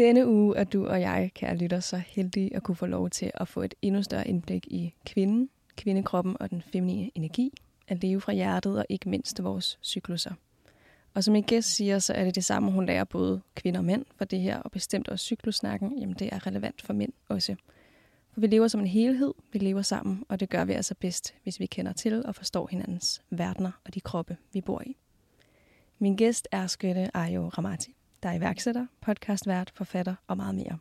Denne uge er du og jeg, kære lytter, så heldige at kunne få lov til at få et endnu større indblik i kvinden, kvindekroppen og den feminine energi, at leve fra hjertet og ikke mindst vores cykluser. Og som min gæst siger, så er det det samme, hun lærer både kvinder og mænd, for det her, og bestemt også cyklussnakken, jamen det er relevant for mænd også. For vi lever som en helhed, vi lever sammen, og det gør vi altså bedst, hvis vi kender til og forstår hinandens verdener og de kroppe, vi bor i. Min gæst er skønne Ayo Ramati, der er iværksætter, podcastvært, forfatter og meget mere.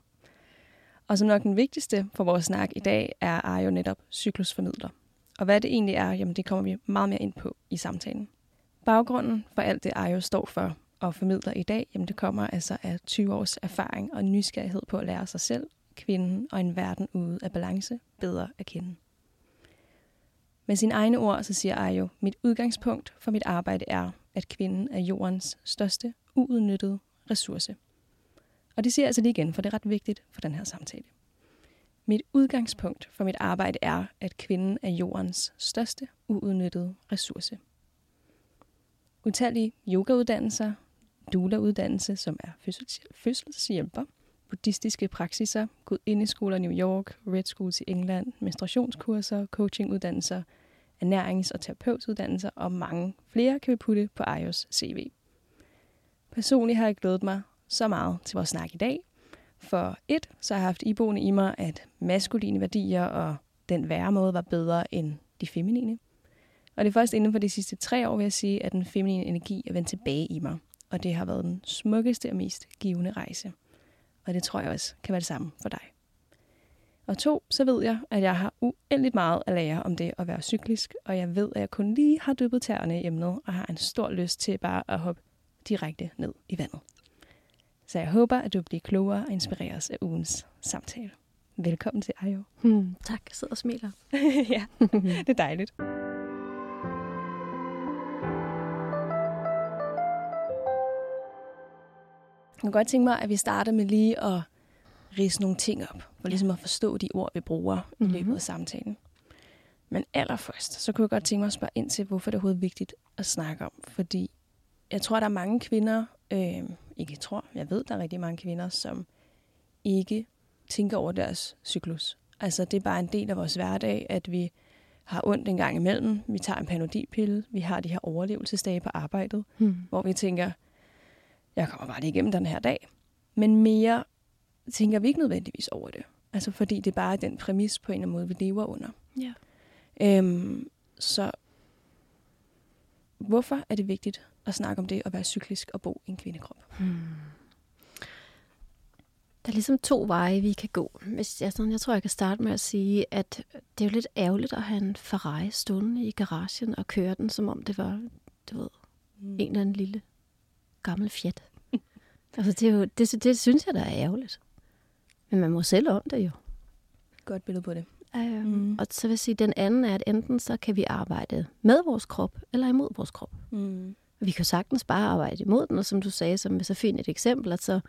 Og som nok den vigtigste for vores snak i dag, er Arjo netop cyklusformidler. Og hvad det egentlig er, jamen det kommer vi meget mere ind på i samtalen. Baggrunden for alt det, Arjo står for og formidler i dag, jamen det kommer altså af 20 års erfaring og nysgerrighed på at lære sig selv, kvinden og en verden ude af balance bedre at kende. Med sine egne ord, så siger Arjo, mit udgangspunkt for mit arbejde er, at kvinden er jordens største uudnyttede ressource. Og det siger jeg altså lige igen, for det er ret vigtigt for den her samtale. Mit udgangspunkt for mit arbejde er, at kvinden er jordens største uudnyttede ressource. Utallige yogauddannelser, doula-uddannelse, som er fødselshjælper, buddhistiske praksiser, gudindeskoler i New York, Red Schools i England, menstruationskurser, coachinguddannelser, ernærings- og terapeutuddannelser og mange flere kan vi putte på IOS CV. Personligt har jeg glædet mig så meget til vores snak i dag, for et, så har jeg haft iboende i mig, at maskuline værdier og den værre måde var bedre end de feminine. Og det er først inden for de sidste tre år, vil jeg sige, at den feminine energi er vendt tilbage i mig. Og det har været den smukkeste og mest givende rejse. Og det tror jeg også kan være det samme for dig. Og to, så ved jeg, at jeg har uendeligt meget at lære om det at være cyklisk, og jeg ved, at jeg kun lige har dyppet tæerne i emnet, og har en stor lyst til bare at hoppe direkte ned i vandet. Så jeg håber, at du bliver klogere og inspireres af ugens samtale. Velkommen til Ayo. Hmm, tak, jeg sidder og smiler. ja, det er dejligt. Jeg kunne godt tænke mig, at vi starter med lige at rise nogle ting op, for ligesom at forstå de ord, vi bruger mm-hmm. i løbet af samtalen. Men allerførst, så kunne jeg godt tænke mig at spørge ind til, hvorfor det er overhovedet vigtigt at snakke om. Fordi jeg tror, der er mange kvinder, øh, ikke tror, jeg ved, der er rigtig mange kvinder, som ikke tænker over deres cyklus. Altså, det er bare en del af vores hverdag, at vi har ondt en gang imellem. Vi tager en panodilpille. Vi har de her overlevelsesdage på arbejdet, hmm. hvor vi tænker, jeg kommer bare lige igennem den her dag. Men mere tænker vi ikke nødvendigvis over det. Altså, fordi det er bare den præmis på en eller anden måde, vi lever under. Ja. Øhm, så hvorfor er det vigtigt at snakke om det at være cyklisk og bo i en kvindekrop? Hmm. Der er ligesom to veje, vi kan gå. Hvis jeg, sådan, jeg tror, jeg kan starte med at sige, at det er jo lidt ærgerligt at have en Ferrari stående i garagen og køre den, som om det var, du ved, mm. en eller anden lille gammel Fiat. altså, det, er jo, det, det synes jeg, der er ærgerligt. Men man må selv om det jo. Godt billede på det. Um, mm. Og så vil jeg sige, at den anden er, at enten så kan vi arbejde med vores krop, eller imod vores krop. Mm. Vi kan sagtens bare arbejde imod den, og som du sagde, som er så fint et eksempel, at så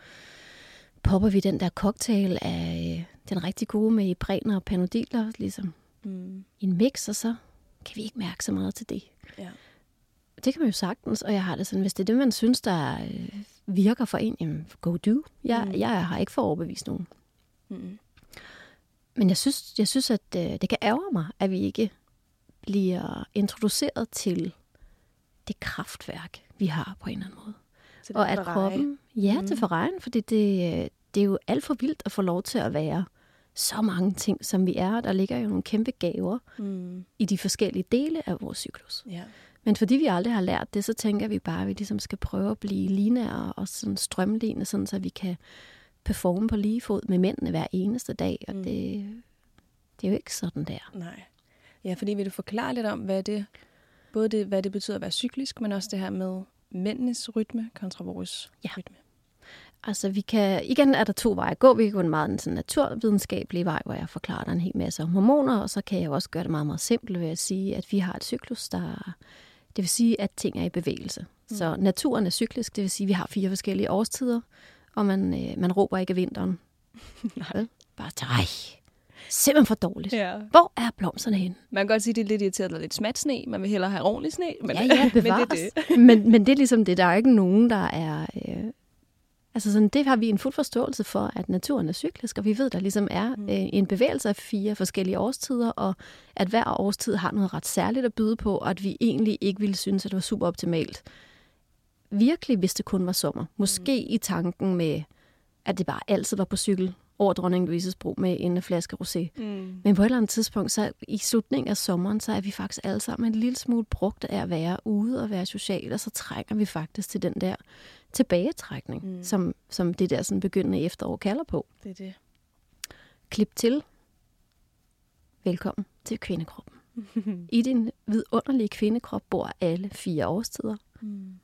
popper vi den der cocktail af øh, den rigtig gode med ibræner og panodiler, ligesom mm. i en mix, og så kan vi ikke mærke så meget til det. Ja. Det kan man jo sagtens, og jeg har det sådan, hvis det er det, man synes, der øh, virker for en, jamen, go do. Jeg, mm. jeg har ikke for overbevist nogen. Mm. Men jeg synes, jeg synes at øh, det kan ærge mig, at vi ikke bliver introduceret til det kraftværk, vi har på en eller anden måde. Og at kroppen, ja, mm. til forregn, fordi det, det er jo alt for vildt at få lov til at være så mange ting, som vi er. Der ligger jo nogle kæmpe gaver mm. i de forskellige dele af vores cyklus. Ja. Men fordi vi aldrig har lært det, så tænker vi bare, at vi ligesom skal prøve at blive lineære og sådan strømlignende, sådan så vi kan performe på lige fod med mændene hver eneste dag. Og mm. det, det er jo ikke sådan der. Nej. Ja, fordi vil du forklare lidt om, hvad det Både det, hvad det betyder at være cyklisk, men også det her med mændenes rytme kontra vores ja. rytme. Altså, vi kan, igen er der to veje at gå. Vi kan gå en meget sådan naturvidenskabelig vej, hvor jeg forklarer dig en hel masse om hormoner, og så kan jeg også gøre det meget, meget simpelt ved at sige, at vi har et cyklus, der... Det vil sige, at ting er i bevægelse. Mm. Så naturen er cyklisk, det vil sige, at vi har fire forskellige årstider, og man, øh, man råber ikke af vinteren. Nej. Bare, nej, simpelthen for dårligt. Ja. Hvor er blomsterne hen? Man kan godt sige, at det er lidt irriteret, at lidt smat sne. Man vil hellere have ordentlig sne. Men, ja, ja, men det er det. men, men det er ligesom det. Der er ikke nogen, der er... Øh, altså sådan, det har vi en fuld forståelse for, at naturen er cyklisk, og vi ved, der ligesom er mm. øh, en bevægelse af fire forskellige årstider, og at hver årstid har noget ret særligt at byde på, og at vi egentlig ikke ville synes, at det var super optimalt. Virkelig, hvis det kun var sommer. Måske mm. i tanken med, at det bare altid var på cykel over dronning Louises bro med en flaske rosé. Mm. Men på et eller andet tidspunkt, så i slutningen af sommeren, så er vi faktisk alle sammen en lille smule brugt af at være ude og være social, og så trænger vi faktisk til den der tilbagetrækning, mm. som, som det der sådan begyndende efterår kalder på. Det er det. Klip til. Velkommen til kvindekroppen. I din vidunderlige kvindekrop bor alle fire årstider. Mm.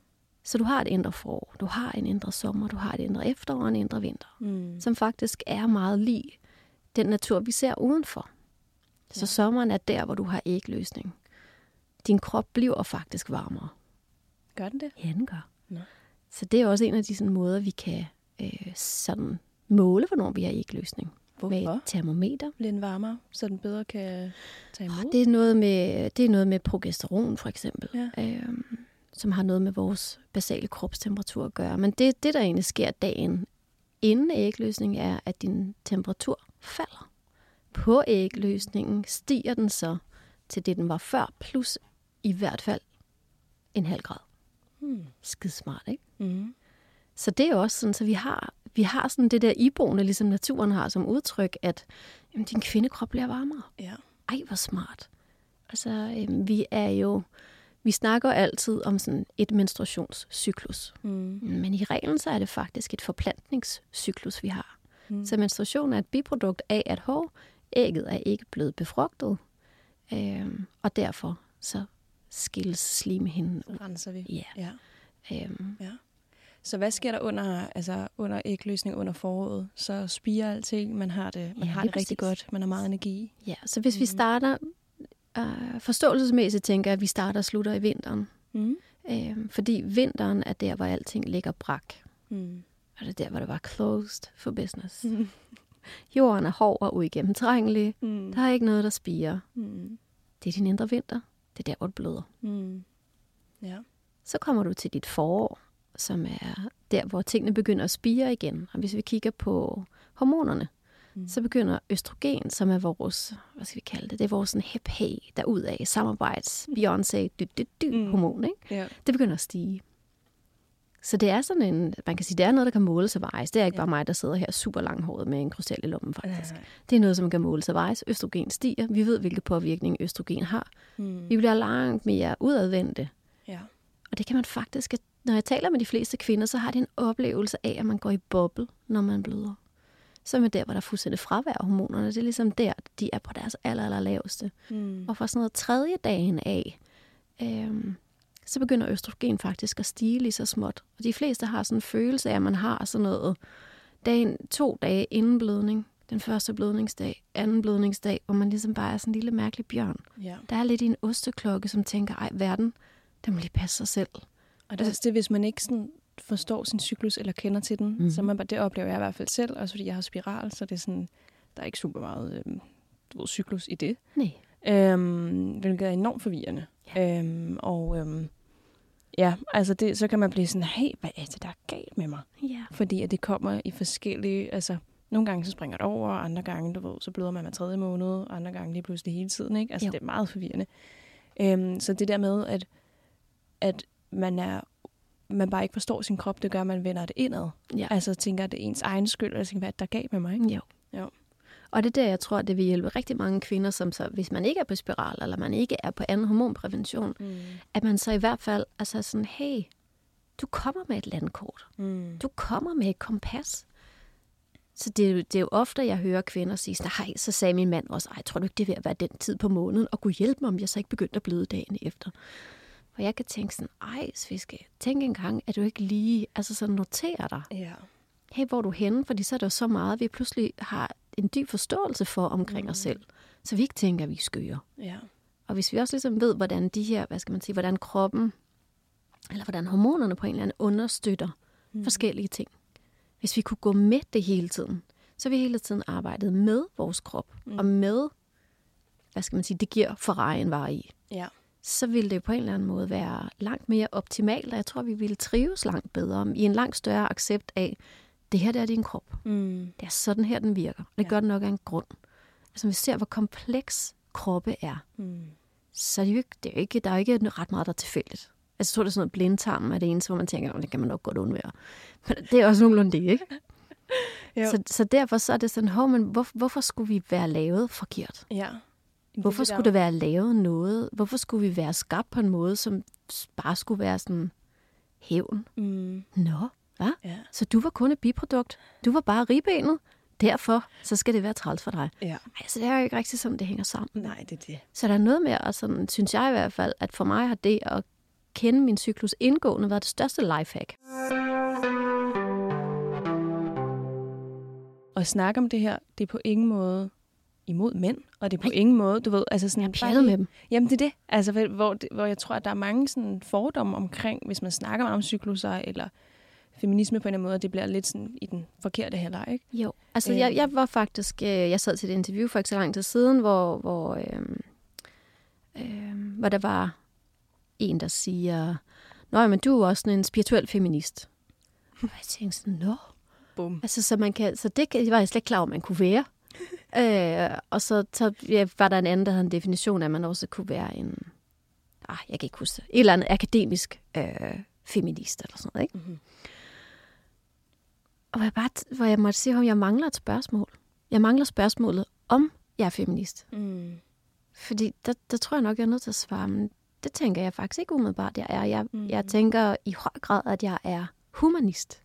Så du har et indre forår, du har en indre sommer, du har et indre efterår og en indre vinter, mm. som faktisk er meget lig den natur, vi ser udenfor. Så ja. sommeren er der, hvor du har ægløsning. Din krop bliver faktisk varmere. Gør den det? Ja, den gør. Nå. Så det er også en af de sådan, måder, vi kan øh, sådan måle, hvornår vi har ægløsning. Hvorfor? Med et termometer. Bliver den varmere, så den bedre kan tage imod? Det er noget med, det er noget med progesteron, for eksempel. Ja. Øhm, som har noget med vores basale kropstemperatur at gøre. Men det, det der egentlig sker dagen inden ægløsning, er, at din temperatur falder. På ægløsningen stiger den så til det, den var før, plus i hvert fald en halv grad. Hmm. Skide smart, ikke? Mm. Så det er også sådan, så vi har, vi har sådan det der iboende, ligesom naturen har som udtryk, at jamen, din kvindekrop bliver varmere. Ja. Ej, hvor smart. Altså, øhm, vi er jo vi snakker altid om sådan et menstruationscyklus. Mm. Men i reglen så er det faktisk et forplantningscyklus, vi har. Mm. Så menstruation er et biprodukt af, at hår, ægget er ikke blevet befrugtet, øhm, og derfor så skilles slimhinden ud. Renser vi. Ja. ja. Øhm. ja. Så hvad sker der under, altså under ægløsning under foråret? Så spiger alting, man har det, man ja, har det rigtig godt, man har meget energi. Ja, så hvis mm. vi starter uh, forståelsesmæssigt tænker jeg, at vi starter og slutter i vinteren. Mm. Uh, fordi vinteren er der, hvor alting ligger brak. Mm. Og det er der, hvor det var closed for business. Mm. Jorden er hård og uigennemtrængelig. Mm. Der er ikke noget, der spiger. Mm. Det er din indre vinter. Det er der, hvor du bløder. Mm. Ja. Så kommer du til dit forår, som er der, hvor tingene begynder at spire igen. Og hvis vi kigger på hormonerne, mm. så begynder østrogen, som er vores, hvad skal vi kalde det, det er vores sådan hip hey af samarbejds, Beyoncé, dy, dy, dy, mm. hormon, ikke? Yeah. det begynder at stige. Så det er sådan en, man kan sige, det er noget, der kan måles og vejes. Det er ikke ja. bare mig, der sidder her super langhåret med en krystal i lommen, faktisk. Ja. Det er noget, som kan måles og vejes. Østrogen stiger. Vi ved, hvilke påvirkning østrogen har. Mm. Vi bliver langt mere udadvendte. Ja. Og det kan man faktisk, når jeg taler med de fleste kvinder, så har de en oplevelse af, at man går i boble, når man bløder så er der, hvor der er fuldstændig fravær af hormonerne. Det er ligesom der, de er på deres aller, aller laveste. Mm. Og fra sådan noget tredje dagen af, øhm, så begynder østrogen faktisk at stige lige så småt. Og de fleste har sådan en følelse af, at man har sådan noget dagen, to dage inden blødning. Den første blødningsdag, anden blødningsdag, hvor man ligesom bare er sådan en lille mærkelig bjørn. Ja. Der er lidt i en osteklokke, som tænker, ej, verden, den må lige passe sig selv. Og det er det, hvis man ikke sådan forstår sin cyklus eller kender til den. Mm. Så man, det oplever jeg i hvert fald selv, også fordi jeg har spiral, så det er sådan, der er ikke super meget øhm, du ved, cyklus i det. Nej. Øhm, hvilket er enormt forvirrende. Ja. Øhm, og øhm, ja, altså det, så kan man blive sådan, hey, hvad er det, der er galt med mig? Ja. Fordi at det kommer i forskellige, altså nogle gange så springer det over, andre gange, du ved, så bløder man med tredje måned, andre gange lige pludselig hele tiden, ikke? Altså jo. det er meget forvirrende. Øhm, så det der med, at, at man er man bare ikke forstår sin krop, det gør, at man vender det indad. Ja. Altså tænker, at det er ens egen skyld, og tænker, hvad der gav med mig. Ikke? Jo. jo. Og det er der, jeg tror, det vil hjælpe rigtig mange kvinder, som så, hvis man ikke er på spiral, eller man ikke er på anden hormonprævention, mm. at man så i hvert fald altså sådan, hey, du kommer med et landkort. Mm. Du kommer med et kompas. Så det, er jo, det er jo ofte, jeg hører kvinder sige, nej, så sagde min mand også, ej, tror du ikke, det er ved at være den tid på måneden, og kunne hjælpe mig, om jeg så ikke begyndte at bløde dagen efter. Og jeg kan tænke sådan, ej, Sviske, tænk engang, at du ikke lige, altså sådan noterer dig. Ja. Hey, hvor er du henne? Fordi så er der jo så meget, vi pludselig har en dyb forståelse for omkring mm. os selv. Så vi ikke tænker, at vi er skøre. Ja. Og hvis vi også ligesom ved, hvordan de her, hvad skal man sige, hvordan kroppen, eller hvordan hormonerne på en eller anden understøtter mm. forskellige ting. Hvis vi kunne gå med det hele tiden, så vi hele tiden arbejdet med vores krop, mm. og med, hvad skal man sige, det giver for en var i. Ja. Så ville det på en eller anden måde være langt mere optimalt, og jeg tror, vi ville trives langt bedre, i en langt større accept af, det her det er din krop. Mm. Det er sådan her, den virker. Det ja. gør den nok af en grund. Altså, vi ser, hvor kompleks kroppe er. Mm. Så det er jo ikke, det er jo ikke, der er jo ikke ret meget, der er tilfældigt. Altså, jeg tror, det er sådan noget blindtarm er det eneste, hvor man tænker, det kan man nok godt undvære. Men det er også nogenlunde det, ikke? så, så derfor så er det sådan, hov, men hvor, hvorfor skulle vi være lavet forkert? Ja. Hvorfor skulle det være lavet noget? Hvorfor skulle vi være skabt på en måde, som bare skulle være sådan hævn? Mm. Nå, hvad? Ja. Så du var kun et biprodukt. Du var bare ribbenet. Derfor så skal det være træls for dig. Ja. Altså, det er jo ikke rigtigt sådan, det hænger sammen. Nej, det er det. Så der er noget med, og sådan, synes jeg i hvert fald, at for mig har det at kende min cyklus indgående været det største lifehack. Og snakke om det her, det er på ingen måde imod mænd, og det er på Nej. ingen måde, du ved, altså sådan... Jeg er med dem. Jamen, det er det. Altså, hvor, hvor jeg tror, at der er mange sådan fordomme omkring, hvis man snakker om cykluser, eller feminisme på en eller anden måde, det bliver lidt sådan i den forkerte heller, ikke? Jo, altså øh. jeg, jeg var faktisk, øh, jeg sad til et interview for ikke så lang tid siden, hvor, hvor, øh, øh, hvor der var en, der siger, Nå, men du er også sådan en spirituel feminist. Og jeg tænkte sådan, nå. Bum. Altså, så, man kan, så det var jeg slet ikke klar over, man kunne være. øh, og så, så ja, var der en anden, der havde en definition af, at man også kunne være en, ah, jeg kan ikke huske det, et eller andet akademisk øh, feminist eller sådan noget, ikke? Mm-hmm. Og hvor jeg, bare, hvor jeg måtte sige, at jeg mangler et spørgsmål. Jeg mangler spørgsmålet, om jeg er feminist. Mm. Fordi der, der tror jeg nok, jeg er nødt til at svare, men det tænker jeg faktisk ikke umiddelbart, jeg er. Jeg, Mm. jeg tænker i høj grad, at jeg er humanist.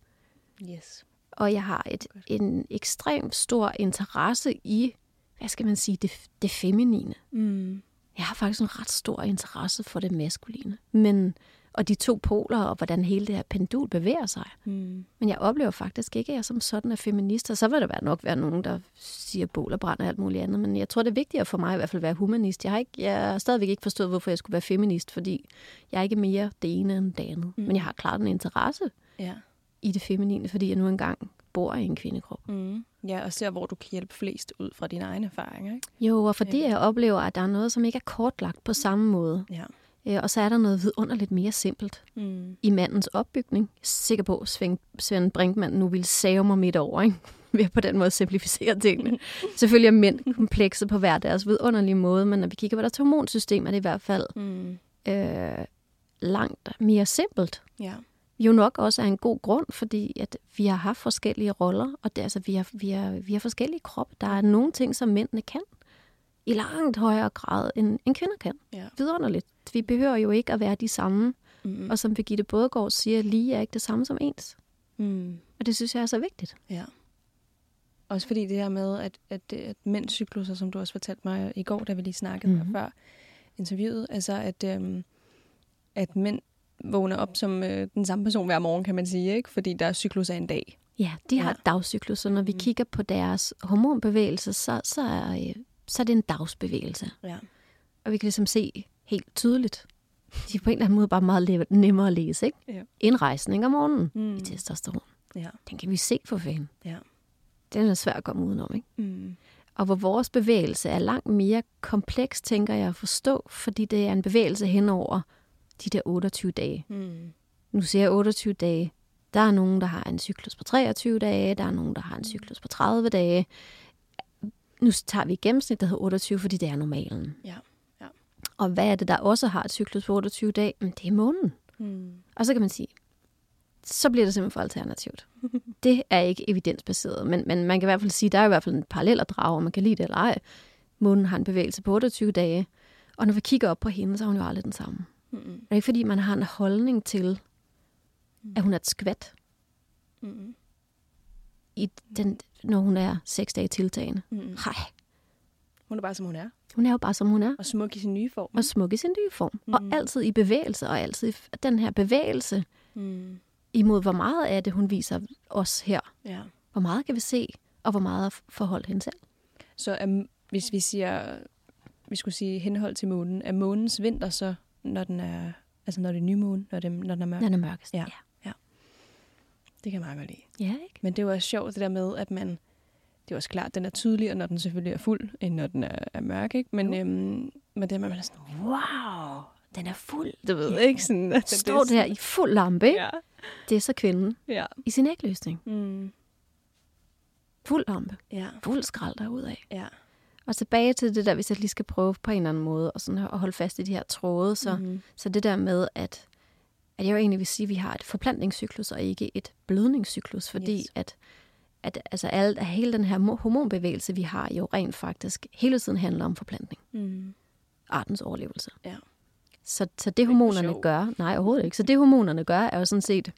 Yes. Og jeg har et, en ekstremt stor interesse i, hvad skal man sige, det, det feminine. Mm. Jeg har faktisk en ret stor interesse for det maskuline. Men, og de to poler, og hvordan hele det her pendul bevæger sig. Mm. Men jeg oplever faktisk ikke, at jeg som sådan er feminist. Og så vil der være nok være nogen, der siger bål og brand og alt muligt andet. Men jeg tror, det er vigtigere for mig i hvert fald at være humanist. Jeg har, ikke, jeg har stadigvæk ikke forstået, hvorfor jeg skulle være feminist, fordi jeg er ikke mere det ene end det andet. Mm. Men jeg har klart en interesse Ja. I det feminine, fordi jeg nu engang bor i en kvindekrop. Mm. Ja, og ser, hvor du kan hjælpe flest ud fra dine egne erfaringer, ikke? Jo, og fordi jeg oplever, at der er noget, som ikke er kortlagt på samme måde. Ja. Øh, Og så er der noget vidunderligt mere simpelt Mm. i mandens opbygning. Jeg er sikker på, at Svend, Svend Brinkmann nu vil save mig midt over, ikke? ved at på den måde simplificere tingene. Selvfølgelig er mænd komplekse på hver deres vidunderlige måde, men når vi kigger på deres hormonsystem, er det i hvert fald Mm. øh, langt mere simpelt. Ja. Jo nok også er en god grund, fordi at vi har haft forskellige roller, og det, altså, vi, har, vi, har, vi har forskellige kroppe. Der er nogle ting, som mændene kan i langt højere grad, end, end kvinder kan. Ja. Vidunderligt. Vi behøver jo ikke at være de samme, Mm. og som Birgitte Bådegaard siger, lige er ikke det samme som ens. Mm. Og det synes jeg er så vigtigt. Ja. Også fordi det her med, at, at, at mænds cykluser, som du også fortalte mig i går, da vi lige snakkede mm-hmm. Mhm. før interviewet, altså at, øhm, at mænd vågner op som øh, den samme person hver morgen, kan man sige, ikke? Fordi der er cyklus af en dag. Ja, de har Ja. dagscyklus, så når vi Mm. kigger på deres hormonbevægelse, så, så, er, øh, så er det en dagsbevægelse. Ja. Og vi kan ligesom se helt tydeligt. De er på en eller anden måde bare meget nemmere at læse, ikke? Ja. Indrejsning om morgenen Mm. i testosteron. Ja. Den kan vi se for fanden. Ja. Den er svær at komme udenom, ikke? Mm. Og hvor vores bevægelse er langt mere kompleks, tænker jeg at forstå, fordi det er en bevægelse hen over de der 28 dage. Mm. Nu siger jeg 28 dage. Der er nogen, der har en cyklus på 23 dage, der er nogen, der har en cyklus på 30 dage. Nu tager vi gennemsnit, der hedder 28, fordi det er normalen. Ja. Ja. Og hvad er det, der også har et cyklus på 28 dage? Men det er månen. Mm. Og så kan man sige, så bliver det simpelthen for alternativt. Det er ikke evidensbaseret, men, men man kan i hvert fald sige, der er i hvert fald en parallel at drage, om man kan lide det eller ej. Månen har en bevægelse på 28 dage, og når vi kigger op på hende, så er hun jo aldrig den samme. Mm. Det er ikke fordi, man har en holdning til, at hun er et skvat, Mm. i den, når hun er seks dage tiltagende. Mm. Nej, Hun er bare, som hun er. Hun er jo bare, som hun er. Og smuk i sin nye form. Og smuk i sin nye form. Mm. Og altid i bevægelse, og altid i den her bevægelse mm. imod, hvor meget af det, hun viser os her. Ja. Hvor meget kan vi se, og hvor meget forholdt hende selv. Så um, hvis vi siger, vi skulle sige henhold til månen, er månens vinter så, når den er, altså når det er nymåne, når, det, når den er mørk? Når den er mørkest, ja. ja. ja. Det kan jeg meget godt lide. Ja, ikke? Men det er jo også sjovt det der med, at man, det er også klart, at den er tydeligere, når den selvfølgelig er fuld, end når den er, er mørk, ikke? Men, øhm, men det man er sådan, wow, den er fuld, du ved, ikke? Sådan, at Står der i fuld lampe, ikke? Ja. Det er så kvinden ja. i sin ægløsning. Mm. Fuld lampe. Ja. Fuld skrald derudad. Ja. Og tilbage til det der, hvis jeg lige skal prøve på en eller anden måde og sådan at holde fast i de her tråde, så, mm-hmm. så det der med, at, at jeg jo egentlig vil sige, at vi har et forplantningscyklus og ikke et blødningscyklus, fordi yes. at, at altså alt, at hele den her hormonbevægelse, vi har, jo rent faktisk hele tiden handler om forplantning. Mm. Artens overlevelse. Ja. Så, så det hormonerne gør, nej overhovedet ikke, så det hormonerne gør, er jo sådan set,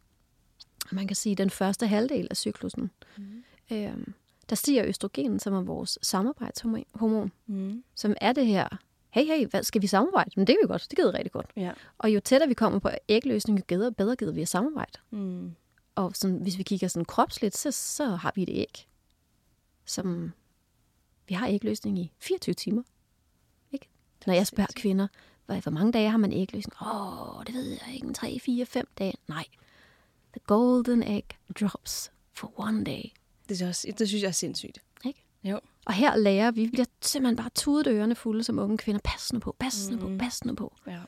man kan sige, den første halvdel af cyklusen. Mm. Øhm, der stiger østrogen, som er vores samarbejdshormon, mm. som er det her, hey, hey, hvad skal vi samarbejde? Men det kan vi godt, det gider rigtig godt. Ja. Og jo tættere vi kommer på ægløsning, jo bedre, bedre gider vi at samarbejde. Mm. Og sådan, hvis vi kigger sådan kropsligt, så, så har vi et æg, som vi har ægløsning i 24 timer. Ikke? Når jeg spørger kvinder, hvor mange dage har man ægløsning? Åh, oh, det ved jeg ikke, 3, 4, 5 dage. Nej. The golden egg drops for one day. Det, er også, det synes jeg er sindssygt. Ikke? Jo. Og her lærer vi, vi bliver simpelthen bare tudet ørerne fulde som unge kvinder. Pas nu på, pas nu mm. på, pas nu på. Ja.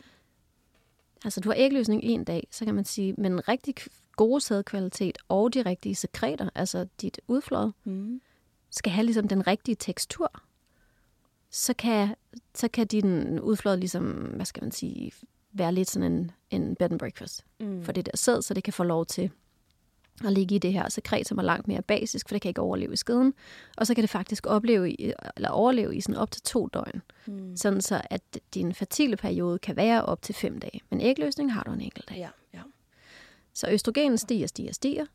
Altså, du har ægløsning en dag, så kan man sige, men en rigtig gode sædkvalitet og de rigtige sekreter, altså dit udflod, mm. skal have ligesom den rigtige tekstur. Så kan, så kan din udflod ligesom, hvad skal man sige, være lidt sådan en, en bed and breakfast mm. for det der sæd, så det kan få lov til at ligge i det her sekret, som er langt mere basisk, for det kan ikke overleve i skeden. Og så kan det faktisk opleve eller overleve i sådan op til to døgn. Mm. Sådan så, at din fertile periode kan være op til fem dage. Men ægløsning har du en enkelt dag. Ja, ja. Så østrogenen stiger, stiger, stiger.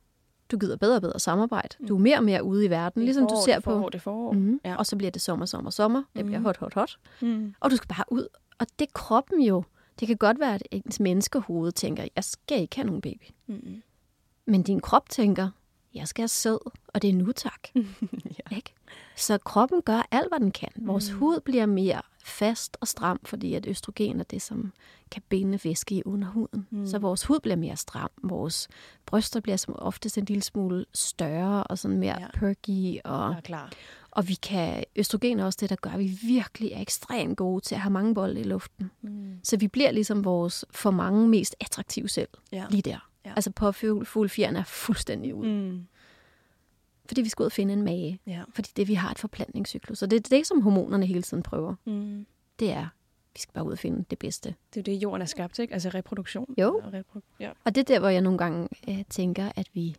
Du gider bedre og bedre samarbejde. Du er mere og mere ude i verden, det ligesom forår, du ser det forår, på. Det forår. Mm. Ja. Og så bliver det sommer, sommer, sommer. Det mm. bliver hot, hot, hot. Mm. Og du skal bare ud. Og det er kroppen jo. Det kan godt være, at ens menneskehoved tænker, jeg skal ikke have nogen baby. Mm. Men din krop tænker, jeg skal have sæd, og det er nu tak. ja. Ikke? Så kroppen gør alt, hvad den kan. Vores mm. hud bliver mere fast og stram, fordi at østrogen er det, som kan binde væske i under huden. Mm. Så vores hud bliver mere stram. Vores bryster bliver som oftest en lille smule større og sådan mere Ja. perky. Og, Ja, klar. og vi kan, østrogen er også det, der gør, at vi virkelig er ekstremt gode til at have mange bolde i luften. Mm. Så vi bliver ligesom vores for mange mest attraktive selv Ja. lige der. Ja. Altså på fuglefjeren er fuldstændig ude. Mm. Fordi vi skal ud og finde en mage. Ja. Fordi det, vi har et forplantningscyklus. Og det er det, som hormonerne hele tiden prøver. Mm. Det er, vi skal bare ud og finde det bedste. Det er jo det, jorden er skabt, ikke? Altså reproduktion. Jo. Og repro- ja. Og det er der, hvor jeg nogle gange øh, tænker, at vi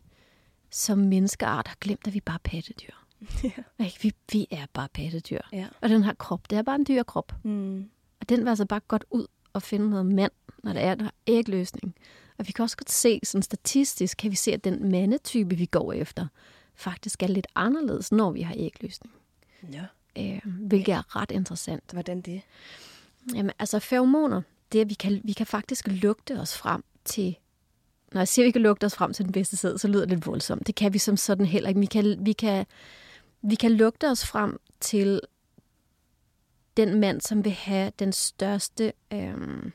som menneskeart har glemt, at vi bare er pattedyr. ja. Ikke? Vi, vi er bare pattedyr. ja. Og den her krop, det er bare en dyrkrop. Mm. Og den vil altså bare godt ud og finde noget mand, når der er der ægløsning. Og vi kan også godt se, sådan statistisk kan vi se, at den mandetype, vi går efter, faktisk er lidt anderledes, når vi har ægløsning. Ja. Øh, hvilket er ret interessant. Hvordan det? Jamen, altså feromoner, det er, at vi kan, vi kan faktisk lugte os frem til... Når jeg siger, at vi kan lugte os frem til den bedste sæd, så lyder det lidt voldsomt. Det kan vi som sådan heller ikke. Vi kan, vi kan, vi kan lugte os frem til den mand, som vil have den største... Øhm,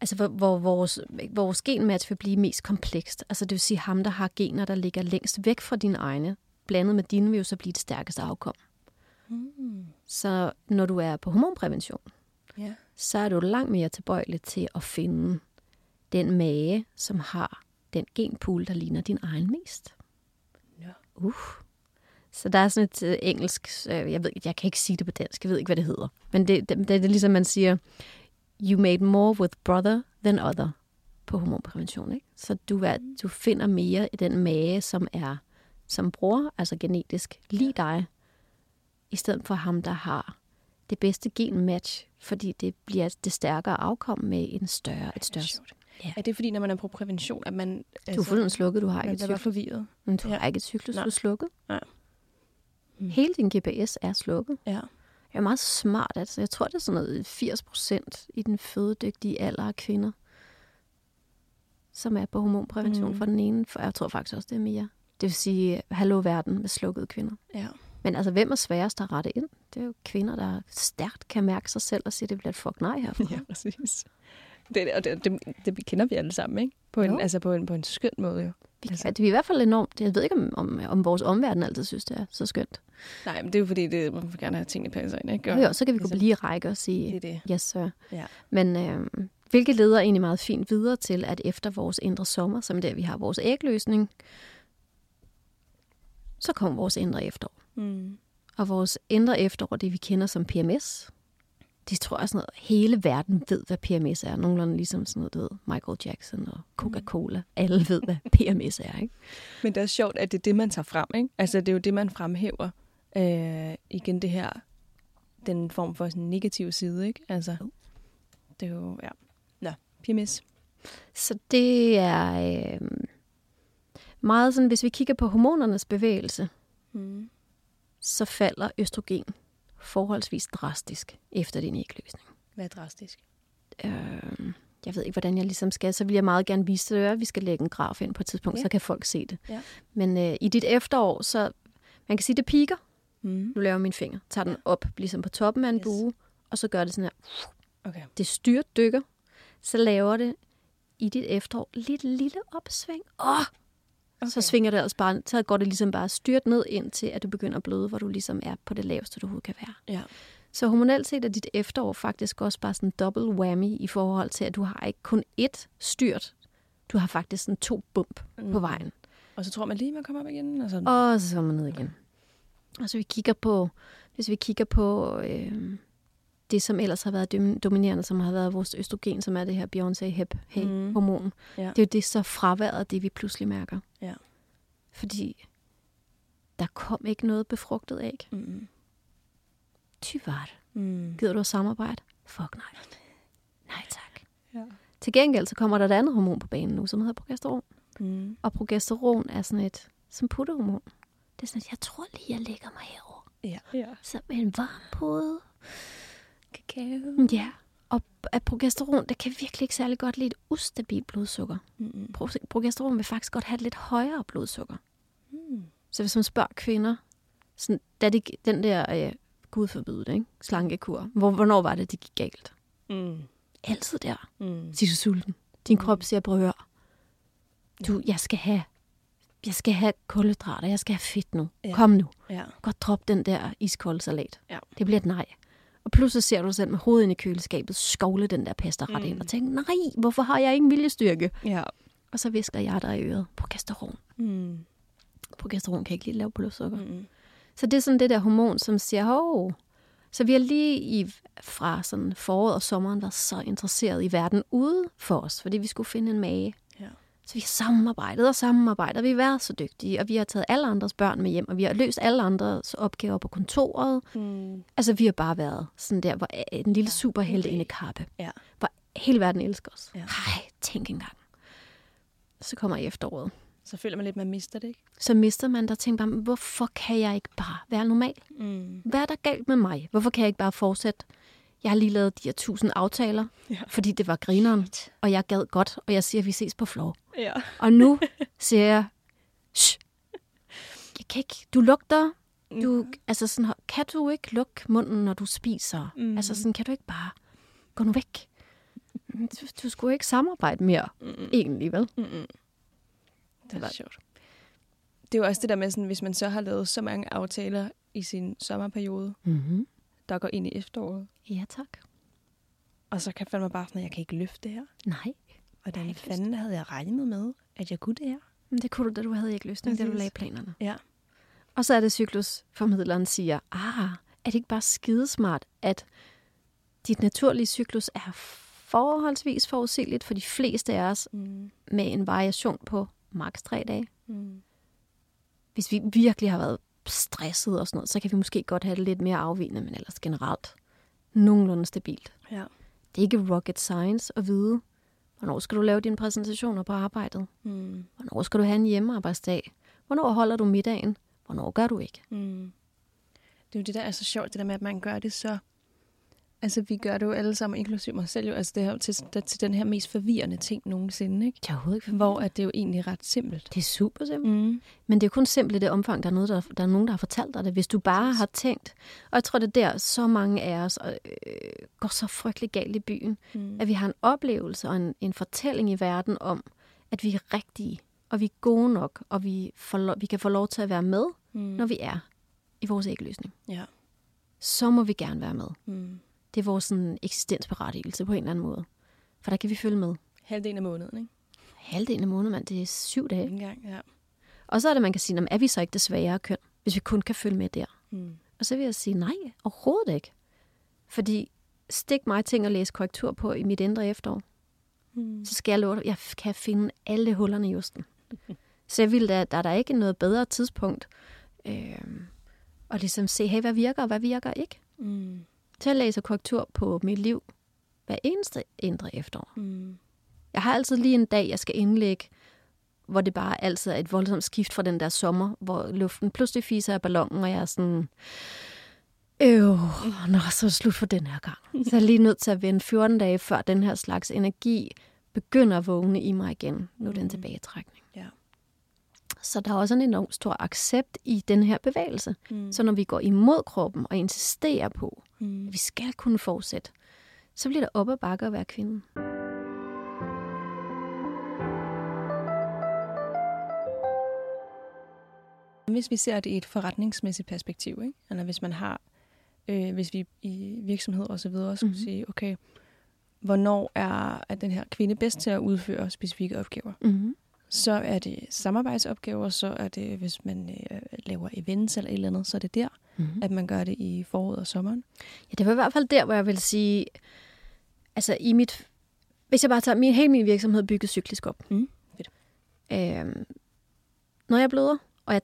altså, hvor, hvor vores, vores genmatch vil blive mest komplekst. Altså, det vil sige ham, der har gener, der ligger længst væk fra dine egne. Blandet med dine vil jo så blive det stærkeste afkom. Mm. Så når du er på hormonprævention, Ja. så er du langt mere tilbøjelig til at finde den mage, som har den genpool, der ligner din egen mest. Ja. Uh. Så der er sådan et øh, engelsk, øh, jeg ved jeg kan ikke sige det på dansk, jeg ved ikke, hvad det hedder. Men det, det, det er ligesom, man siger, you made more with brother than other på hormonprævention. Ikke? Så du, er, du finder mere i den mage, som er som bror, altså genetisk, lige dig, i stedet for ham, der har det bedste genmatch, fordi det bliver det stærkere afkom med en større, et større... Ja. Er det fordi, når man er på prævention, at man... Du er fuldstændig slukket, du har ikke et cyklus. forvirret? Men du Ja. har ikke et cyklus, du Nej. er slukket. Nej. Mm. Hele din GPS er slukket. Ja. Er meget smart. Altså, jeg tror, det er sådan noget 80 procent i den fødedygtige alder af kvinder, som er på hormonprævention mm. for den ene. For jeg tror faktisk også, det er mere. Det vil sige, hallo verden med slukkede kvinder. Ja. Men altså, hvem er sværest at rette ind? Det er jo kvinder, der stærkt kan mærke sig selv og sige, det bliver et fuck nej herfra. Ja, præcis. Det, og det, det, det kender vi alle sammen, ikke? På en, altså på en, på en skøn måde jo. Vi, altså. Det er i hvert fald enormt. Jeg ved ikke, om, om, om vores omverden altid synes, det er så skønt. Nej, men det er jo fordi, det, man vil gerne have tingene passer ind, ikke? Og, jo, så kan vi gå på lige række og sige, det er det. yes sir. Ja. Men øh, hvilket leder egentlig meget fint videre til, at efter vores indre sommer, som der vi har vores ægløsning, så kommer vores indre efterår. Mm. Og vores indre efterår, det vi kender som PMS, det tror jeg sådan noget, hele verden ved, hvad PMS er. Nogenlunde ligesom sådan noget, du ved, Michael Jackson og Coca-Cola. Mm. Alle ved, hvad PMS er, ikke? Men det er sjovt, at det er det, man tager frem, ikke? Altså, det er jo det, man fremhæver. Øh, igen det her, den form for sådan negativ side, ikke? Altså, det er jo, ja. Nå, PMS. Så det er øh, meget sådan, hvis vi kigger på hormonernes bevægelse, Mm. så falder østrogen forholdsvis drastisk efter din ægløsning. Hvad er drastisk? Øh, jeg ved ikke, hvordan jeg ligesom skal, så vil jeg meget gerne vise det. Vi skal lægge en graf ind på et tidspunkt, Ja. så kan folk se det. Ja. Men øh, i dit efterår, så man kan sige, det piker. Mm. Nu laver min finger. Tager den op, ligesom på toppen af en Yes. bue, og så gør det sådan her. Okay. Det styrt dykker. Så laver det i dit efterår lidt lille opsving. Åh! Okay. Så svinger det altså bare, så går det ligesom bare styrt ned ind til, at du begynder at bløde, hvor du ligesom er på det laveste, du overhovedet kan være. Ja. Så hormonelt set er dit efterår faktisk også bare sådan en double whammy i forhold til, at du har ikke kun ét styrt. Du har faktisk sådan to bump mm. på vejen. Og så tror man lige, man kommer op igen. Og så... Og så er man ned igen. Og så vi kigger på, hvis vi kigger på øh, det, som ellers har været dom- dominerende, som har været vores østrogen, som er det her Beyoncé hep hey, Mhm. mm. Ja. Det er jo det så fraværet, det vi pludselig mærker. Ja. Fordi der kom ikke noget befrugtet æg. Mm. Tyvart. Mm. Gider du at samarbejde? Fuck nej. Nej tak. Ja. Til gengæld så kommer der et andet hormon på banen nu, som hedder progesteron. Mm. Og progesteron er sådan et som puttehormon. Det er sådan, at jeg tror lige, jeg lægger mig herover. Ja. ja. Så med en varm pude. Kakao. Ja. Og at progesteron, det kan virkelig ikke særlig godt lide et ustabilt blodsukker. Mm. Pro- Progesteron vil faktisk godt have et lidt højere blodsukker. Mm. Så hvis man spørger kvinder, sådan, da de, den der, øh, gud forbyde det, ikke? slankekur, hvor, hvornår var det, det gik galt? Mm. Altid der. Mm. Så er du sulten. Din krop siger, prøv at høre. Du, jeg skal have, jeg skal have kulhydrater, jeg skal have fedt nu. Ja. Kom nu. Ja. Godt drop den der iskolde salat. Ja. Det bliver et nej. Og pludselig ser du dig selv med hovedet ind i køleskabet, skovle den der pasta ret Mm. ind og tænke, nej, hvorfor har jeg ingen viljestyrke? Ja. Og så visker jeg dig i øret, progesteron. Mm. Progesteron kan ikke lide lave blodsukker. Mm. Mm. Så det er sådan det der hormon, som siger, hov. Så vi har lige i, fra sådan foråret og sommeren været så interesseret i verden ude for os, fordi vi skulle finde en mage. Ja. Så vi har samarbejdet og samarbejdet, og vi har været så dygtige, og vi har taget alle andres børn med hjem, og vi har løst alle andres opgaver på kontoret. Mm. Altså, vi har bare været sådan der, hvor en lille superhelt inde i kappe. Ja. Hvor hele verden elsker os. Ja. Tænk engang. Så kommer efteråret. Så føler man lidt, man mister det, ikke? Så mister man der og tænker bare, hvorfor kan jeg ikke bare være normal? Mm. Hvad er der galt med mig? Hvorfor kan jeg ikke bare fortsætte? Jeg har lige lavet de her tusind aftaler, Ja. fordi det var grineren, og jeg gad godt, og jeg siger, at vi ses på floor. Ja. Og nu siger jeg, Shh, jeg kan ikke, du lugter, du, altså sådan, kan du ikke lukke munden, når du spiser? Mm. Altså sådan, kan du ikke bare, gå nu væk. Du, du skulle ikke samarbejde mere, Mm. egentlig, vel? Mm-mm. Det er var- sjovt. Det er jo også det der med, sådan, hvis man så har lavet så mange aftaler i sin sommerperiode, Mm-hmm. der går ind i efteråret, Ja, tak. og så kan man bare sådan, at jeg kan ikke løfte det her. Nej, Hvordan lyst. fanden havde jeg regnet med, at jeg kunne det her? men det kunne du, da du havde ikke løsning, da du lagde planerne. Ja. Og så er det cyklusformidleren siger, ah, er det ikke bare skidesmart, at dit naturlige cyklus er forholdsvis forudsigeligt for de fleste af os Mm. med en variation på maks tre dage. Mm. Hvis vi virkelig har været stresset og sådan noget, så kan vi måske godt have det lidt mere afvigende, men ellers generelt nogenlunde stabilt. Ja. Det er ikke rocket science at vide, hvornår skal du lave dine præsentationer på arbejdet? Mm. Hvornår skal du have en hjemmearbejdsdag? Hvornår holder du middagen? Hvornår gør du ikke? Mm. Det er jo det, der er så sjovt, det der med, at man gør det så... Altså, vi gør det jo alle sammen, inklusive mig selv jo, altså det her, til, til den her mest forvirrende ting nogensinde, ikke? Er overhovedet ikke Hvor at det er jo egentlig ret simpelt. Det er super simpelt. Mm. Men det er kun simpelt i det omfang, der er, noget, der, der er nogen, der har fortalt dig det. Hvis du bare har tænkt, og jeg tror, det er der, så mange af os øh, går så frygtelig galt i byen, mm. at vi har en oplevelse og en, en fortælling i verden om, at vi er rigtige, og vi er gode nok, og vi, får, vi kan få lov til at være med, mm. når vi er i vores ægløsning. Ja. Så må vi gerne være med. Mm. Det er vores sådan, eksistensberettigelse på en eller anden måde. For der kan vi følge med. Halvdelen af måneden, ikke? Halvdelen af måneden, mand. Det er syv dage. En gang, ja. Og så er det, man kan sige, er vi så ikke det svagere køn, hvis vi kun kan følge med der? Mm. Og så vil jeg sige, nej, overhovedet ikke. Fordi stik mig ting at læse korrektur på i mit indre efterår. Mm. Så skal jeg love dig, jeg kan finde alle hullerne i osten. så jeg vil da, der er der ikke noget bedre tidspunkt øh, at ligesom se, hey, hvad virker og hvad virker ikke. Mm. Så jeg læser korrektur på mit liv hver eneste indre efterår. Mm. Jeg har altid lige en dag, jeg skal indlægge, hvor det bare altid er et voldsomt skift fra den der sommer, hvor luften pludselig fiser af ballonen, og jeg er sådan, øv, nå, så er det slut for den her gang. Så jeg er lige nødt til at vente 14 dage, før den her slags energi begynder at vågne i mig igen. Nu er den tilbagetrækning. Så der er også en enormt stor accept i den her bevægelse. Mm. Så når vi går imod kroppen og insisterer på, Mm. at vi skal kunne fortsætte, så bliver det op ad bakke at være kvinde. Hvis vi ser det i et forretningsmæssigt perspektiv, ikke? eller hvis man har, øh, hvis vi i virksomhed og så videre skulle Mhm. mm-hmm. sige, okay, hvornår er, er den her kvinde bedst til at udføre specifikke opgaver? Mm-hmm. Så er det samarbejdsopgaver, så er det, hvis man øh, laver events eller et eller andet, så er det der, Mm-hmm. at man gør det i foråret og sommeren. Ja, det var i hvert fald der, hvor jeg vil sige, altså i mit, hvis jeg bare tager min, hele min virksomhed bygget cyklisk op. Mm, fedt. Øhm, når jeg bløder, og jeg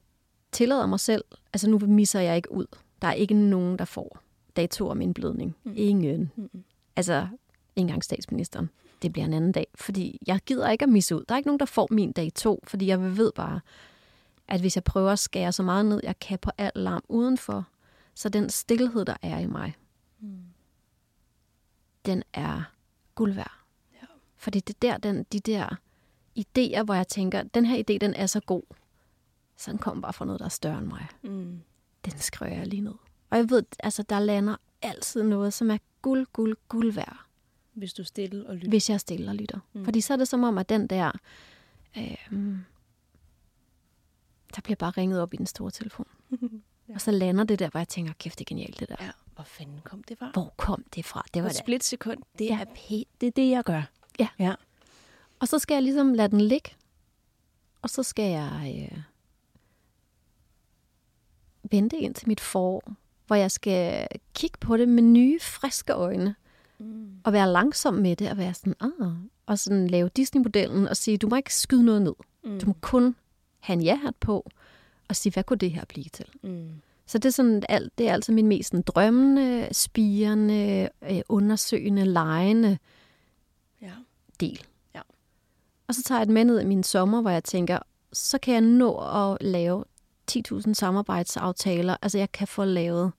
tillader mig selv, altså nu misser jeg ikke ud. Der er ikke nogen, der får dato om min blødning. Mm. Mm. Ingen. Mm-mm. Altså, ikke engang statsministeren. Det bliver en anden dag, fordi jeg gider ikke at misse ud. Der er ikke nogen, der får min dag to, fordi jeg ved bare, at hvis jeg prøver at skære så meget ned, jeg kan på al larm udenfor, så den stillhed, der er i mig, Mm. den er guld værd. Ja. Fordi det er der, den, de der idéer, hvor jeg tænker, den her idé, den er så god. Så den kommer bare fra noget, der er større end mig. Mm. Den skriver jeg lige ned. Og jeg ved, altså, der lander altid noget, som er guld, guld, guld værd, Hvis du er stille og lytter. hvis jeg stiller og lytter. Mm. Fordi så er det som om, at den der... Øh, der bliver bare ringet op i den store telefon. Ja. Og så lander det der, hvor jeg tænker, kæft, det er genialt det der. Ja, hvor fanden kom det fra? Hvor kom det fra? Det var et splitsekund, det Ja. er. Det er det, jeg gør. Ja. ja. Og så skal jeg ligesom lade den ligge. Og så skal jeg øh, vente ind til mit forår, hvor jeg skal kigge på det med nye, friske øjne. Mm. Og være langsom med det, og være sådan, ah, og sådan lave Disney-modellen og sige, du må ikke skyde noget ned. Mm. Du må kun have en ja-hat på, og sige, hvad kunne det her blive til? Mm. Så det er, sådan, alt, det er altså min mest sådan, drømmende, spirende, øh, undersøgende, legende Ja. del. Ja. Og så tager jeg det med ned i min sommer, hvor jeg tænker, så kan jeg nå at lave 10.000 samarbejdsaftaler. Altså jeg kan få lavet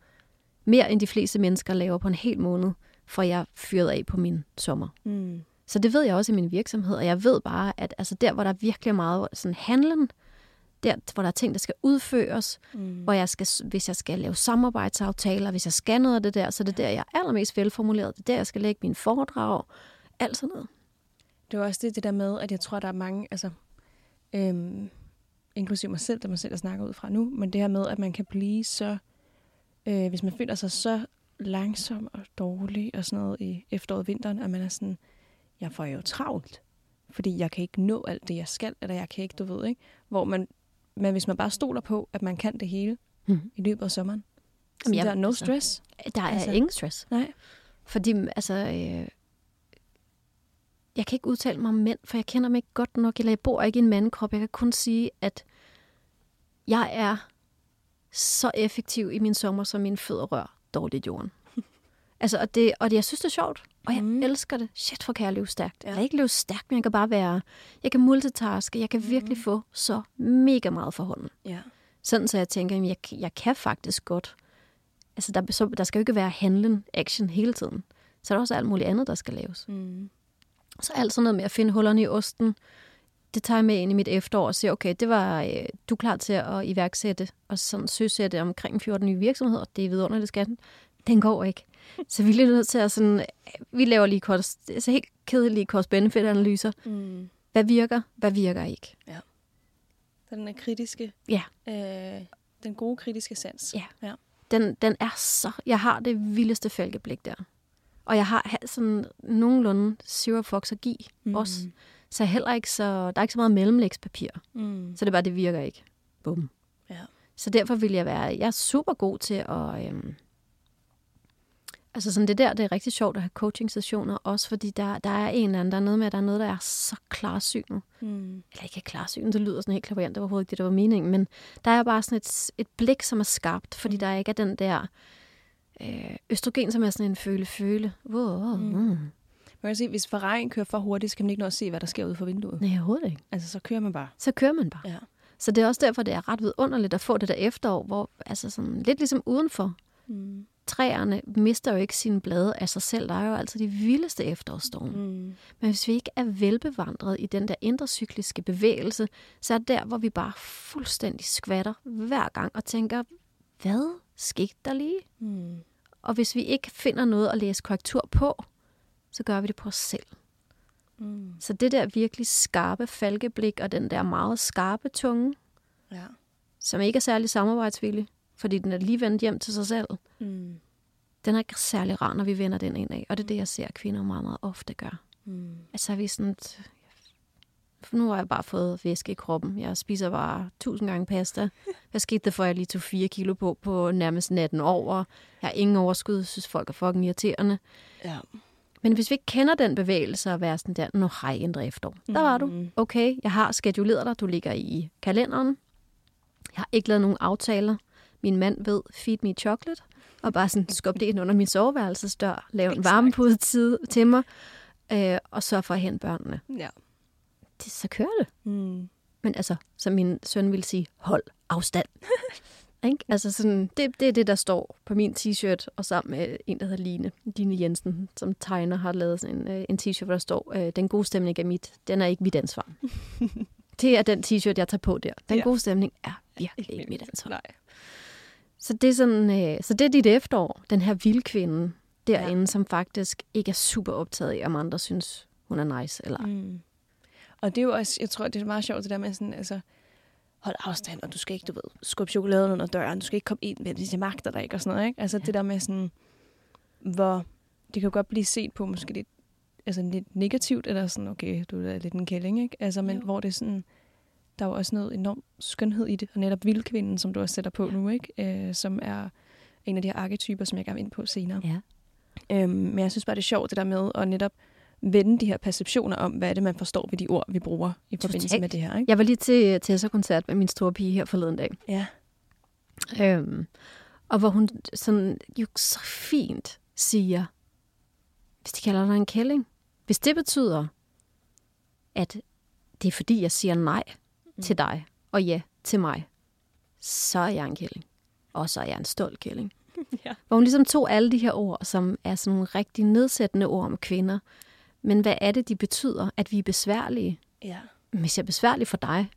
mere, end de fleste mennesker laver på en hel måned, for jeg fyret af på min sommer. Mm. Så det ved jeg også i min virksomhed, og jeg ved bare, at altså der, hvor der er virkelig meget sådan handlen, der, hvor der er ting, der skal udføres, Mm. hvor jeg skal, hvis jeg skal lave samarbejdsaftaler, hvis jeg skal noget af det der, så det er der, jeg er allermest velformuleret. Det er der, jeg skal lægge mine foredrag, alt sådan noget. Det var også det, det der med, at jeg tror, der er mange, altså, øhm, inklusive mig selv, der mig selv der snakker ud fra nu, men det her med, at man kan blive så, øh, hvis man føler sig så langsom og dårlig og sådan noget i efteråret vinteren, at man er sådan, jeg får jo travlt, fordi jeg kan ikke nå alt det, jeg skal, eller jeg kan ikke, du ved, ikke? Hvor man, men hvis man bare stoler på, at man kan det hele Mhm. i løbet af sommeren, så Jamen, der er no altså- stress. Der er altså, ingen stress. Nej. Fordi, altså, øh, jeg kan ikke udtale mig om mænd, for jeg kender dem ikke godt nok, eller jeg bor ikke i en mandekrop. Jeg kan kun sige, at jeg er så effektiv i min sommer, som mine fødder rør dårligt jorden. altså, og, det, og det, jeg synes, det er sjovt, og jeg Mm. mm. elsker det. Shit, for kan jeg leve stærkt. Ja. Jeg kan ikke leve stærkt, men jeg kan bare være, jeg kan multitaske, jeg kan mm. virkelig få så mega meget for hånden. Ja. Sådan så jeg tænker, at jeg, jeg kan faktisk godt Altså, der, så, der skal jo ikke være handlen, action hele tiden. Så er der også alt muligt andet, der skal laves. Mm. Så alt sådan noget med at finde hullerne i osten, det tager jeg med ind i mit efterår og siger, okay, det var øh, du er klar til at iværksætte og sådan søsætte omkring 14 nye virksomheder. Det er vidunderligt, skal den. Den går ikke. Så vi er nødt til at sådan, vi laver lige kost, altså helt kedelige cost-benefit-analyser. Mm. Hvad virker, hvad virker ikke? Ja. Den er kritiske. Ja. Øh, den gode kritiske sans. Ja. ja. Den, den er så... Jeg har det vildeste fælkeblik der. Og jeg har sådan nogenlunde zero fox at give mm. også. Så jeg heller ikke så, der er ikke så meget mellemlægspapir. Mm. Så det er bare, det virker ikke. Bum. Ja. Så derfor vil jeg være... Jeg er super god til at... Øhm, altså sådan det der, det er rigtig sjovt at have coaching-sessioner, også fordi der, der er en eller anden, der er noget med, at der er noget, der er så klarsynet. Mm. Eller ikke klarsynet, det lyder sådan helt klaverant, det var overhovedet ikke det, der var meningen, men der er bare sådan et, et blik, som er skarpt, fordi mm. der ikke er den der øh, østrogen, som er sådan en føle-føle. Wow, mm. Mm. Man kan sige, hvis Ferrari kører for hurtigt, så kan man ikke nå at se, hvad der sker ude for vinduet. Nej, overhovedet ikke. Altså, så kører man bare. Så kører man bare. Ja. Så det er også derfor, det er ret vidunderligt at få det der efterår, hvor altså sådan, lidt ligesom udenfor, Mm. træerne mister jo ikke sine blade af sig selv. Der er jo altid de vildeste efterårsstorme. Mm. Men hvis vi ikke er velbevandret i den der indre cykliske bevægelse, så er det der, hvor vi bare fuldstændig skvatter hver gang og tænker, hvad skete der lige? Mm. Og hvis vi ikke finder noget at læse korrektur på, så gør vi det på os selv. Mm. Så det der virkelig skarpe falkeblik og den der meget skarpe tunge, Ja. som ikke er særlig samarbejdsvillig, fordi den er lige vendt hjem til sig selv, Mm. den er ikke særlig rar, når vi vender den ind af. Og det er det, jeg ser, kvinder meget, meget ofte gør. Mm. Altså, vi sådan... For nu har jeg bare fået væske i kroppen. Jeg spiser bare tusind gange pasta. Hvad skete der for, at jeg lige tog fire kilo på på nærmest natten over? Jeg har ingen overskud. Synes, folk er fucking irriterende. Ja. Men hvis vi ikke kender den bevægelse og være sådan der, nu hej, Indre Efterår. Der var du. Mhm. Okay, jeg har skeduleret dig. Du ligger i kalenderen. Jeg har ikke lavet nogen aftaler. Min mand ved, feed me chocolate. Og bare sådan, skub det ind under min soveværelsesdør. Lav en varmepude tid til mig. Øh, og så for at hente børnene. Ja. Det, så kører det. Mm. Men altså, som min søn ville sige, hold afstand. Ikke? Altså sådan, det, det er det, der står på min t-shirt, og sammen med en, der hedder Line, Line Jensen, som tegner, har lavet sådan en, øh, en t-shirt, hvor der står, øh, den gode stemning er mit, den er ikke mit ansvar. det er den t-shirt, jeg tager på der. Den Ja. gode stemning er virkelig ikke mit ansvar. Nej. Så det, er sådan, øh, så det er dit efterår, den her vildkvinde derinde, ja. som faktisk ikke er super optaget af, om andre synes, hun er nice eller ej. Mm. Og det er jo også, jeg tror, det er meget sjovt, det der med sådan, altså, hold afstand, og du skal ikke, du ved, skubbe chokoladen under døren, du skal ikke komme ind med det, jeg magter dig ikke, og sådan noget, ikke? Altså ja. det der med sådan, hvor det kan jo godt blive set på måske lidt, altså lidt negativt, eller sådan, okay, du er lidt en kælling, ikke? Altså, men Jo. hvor det er sådan, der er jo også noget enormt skønhed i det, og netop vildkvinden, som du også sætter på ja. nu, ikke? Øh, som er en af de her arketyper, som jeg gerne vil ind på senere. Ja. Øhm, men jeg synes bare, det er sjovt, det der med at netop vende de her perceptioner om, hvad er det, man forstår ved de ord, vi bruger i forbindelse Totalt. med det her. Ikke? Jeg var lige til Tessa-koncert med min store pige her forleden dag. Ja. Øhm, og hvor hun sådan jo så fint siger, hvis de kalder dig en kælling, hvis det betyder, at det er fordi, jeg siger nej mm. til dig, og ja til mig, så er jeg en kælling. Og så er jeg en stolt kælling. Ja. Hvor hun ligesom tog alle de her ord, som er sådan nogle rigtig nedsættende ord om kvinder. Men hvad er det, de betyder? At vi er besværlige. ja. Hvis jeg er besværlig for dig,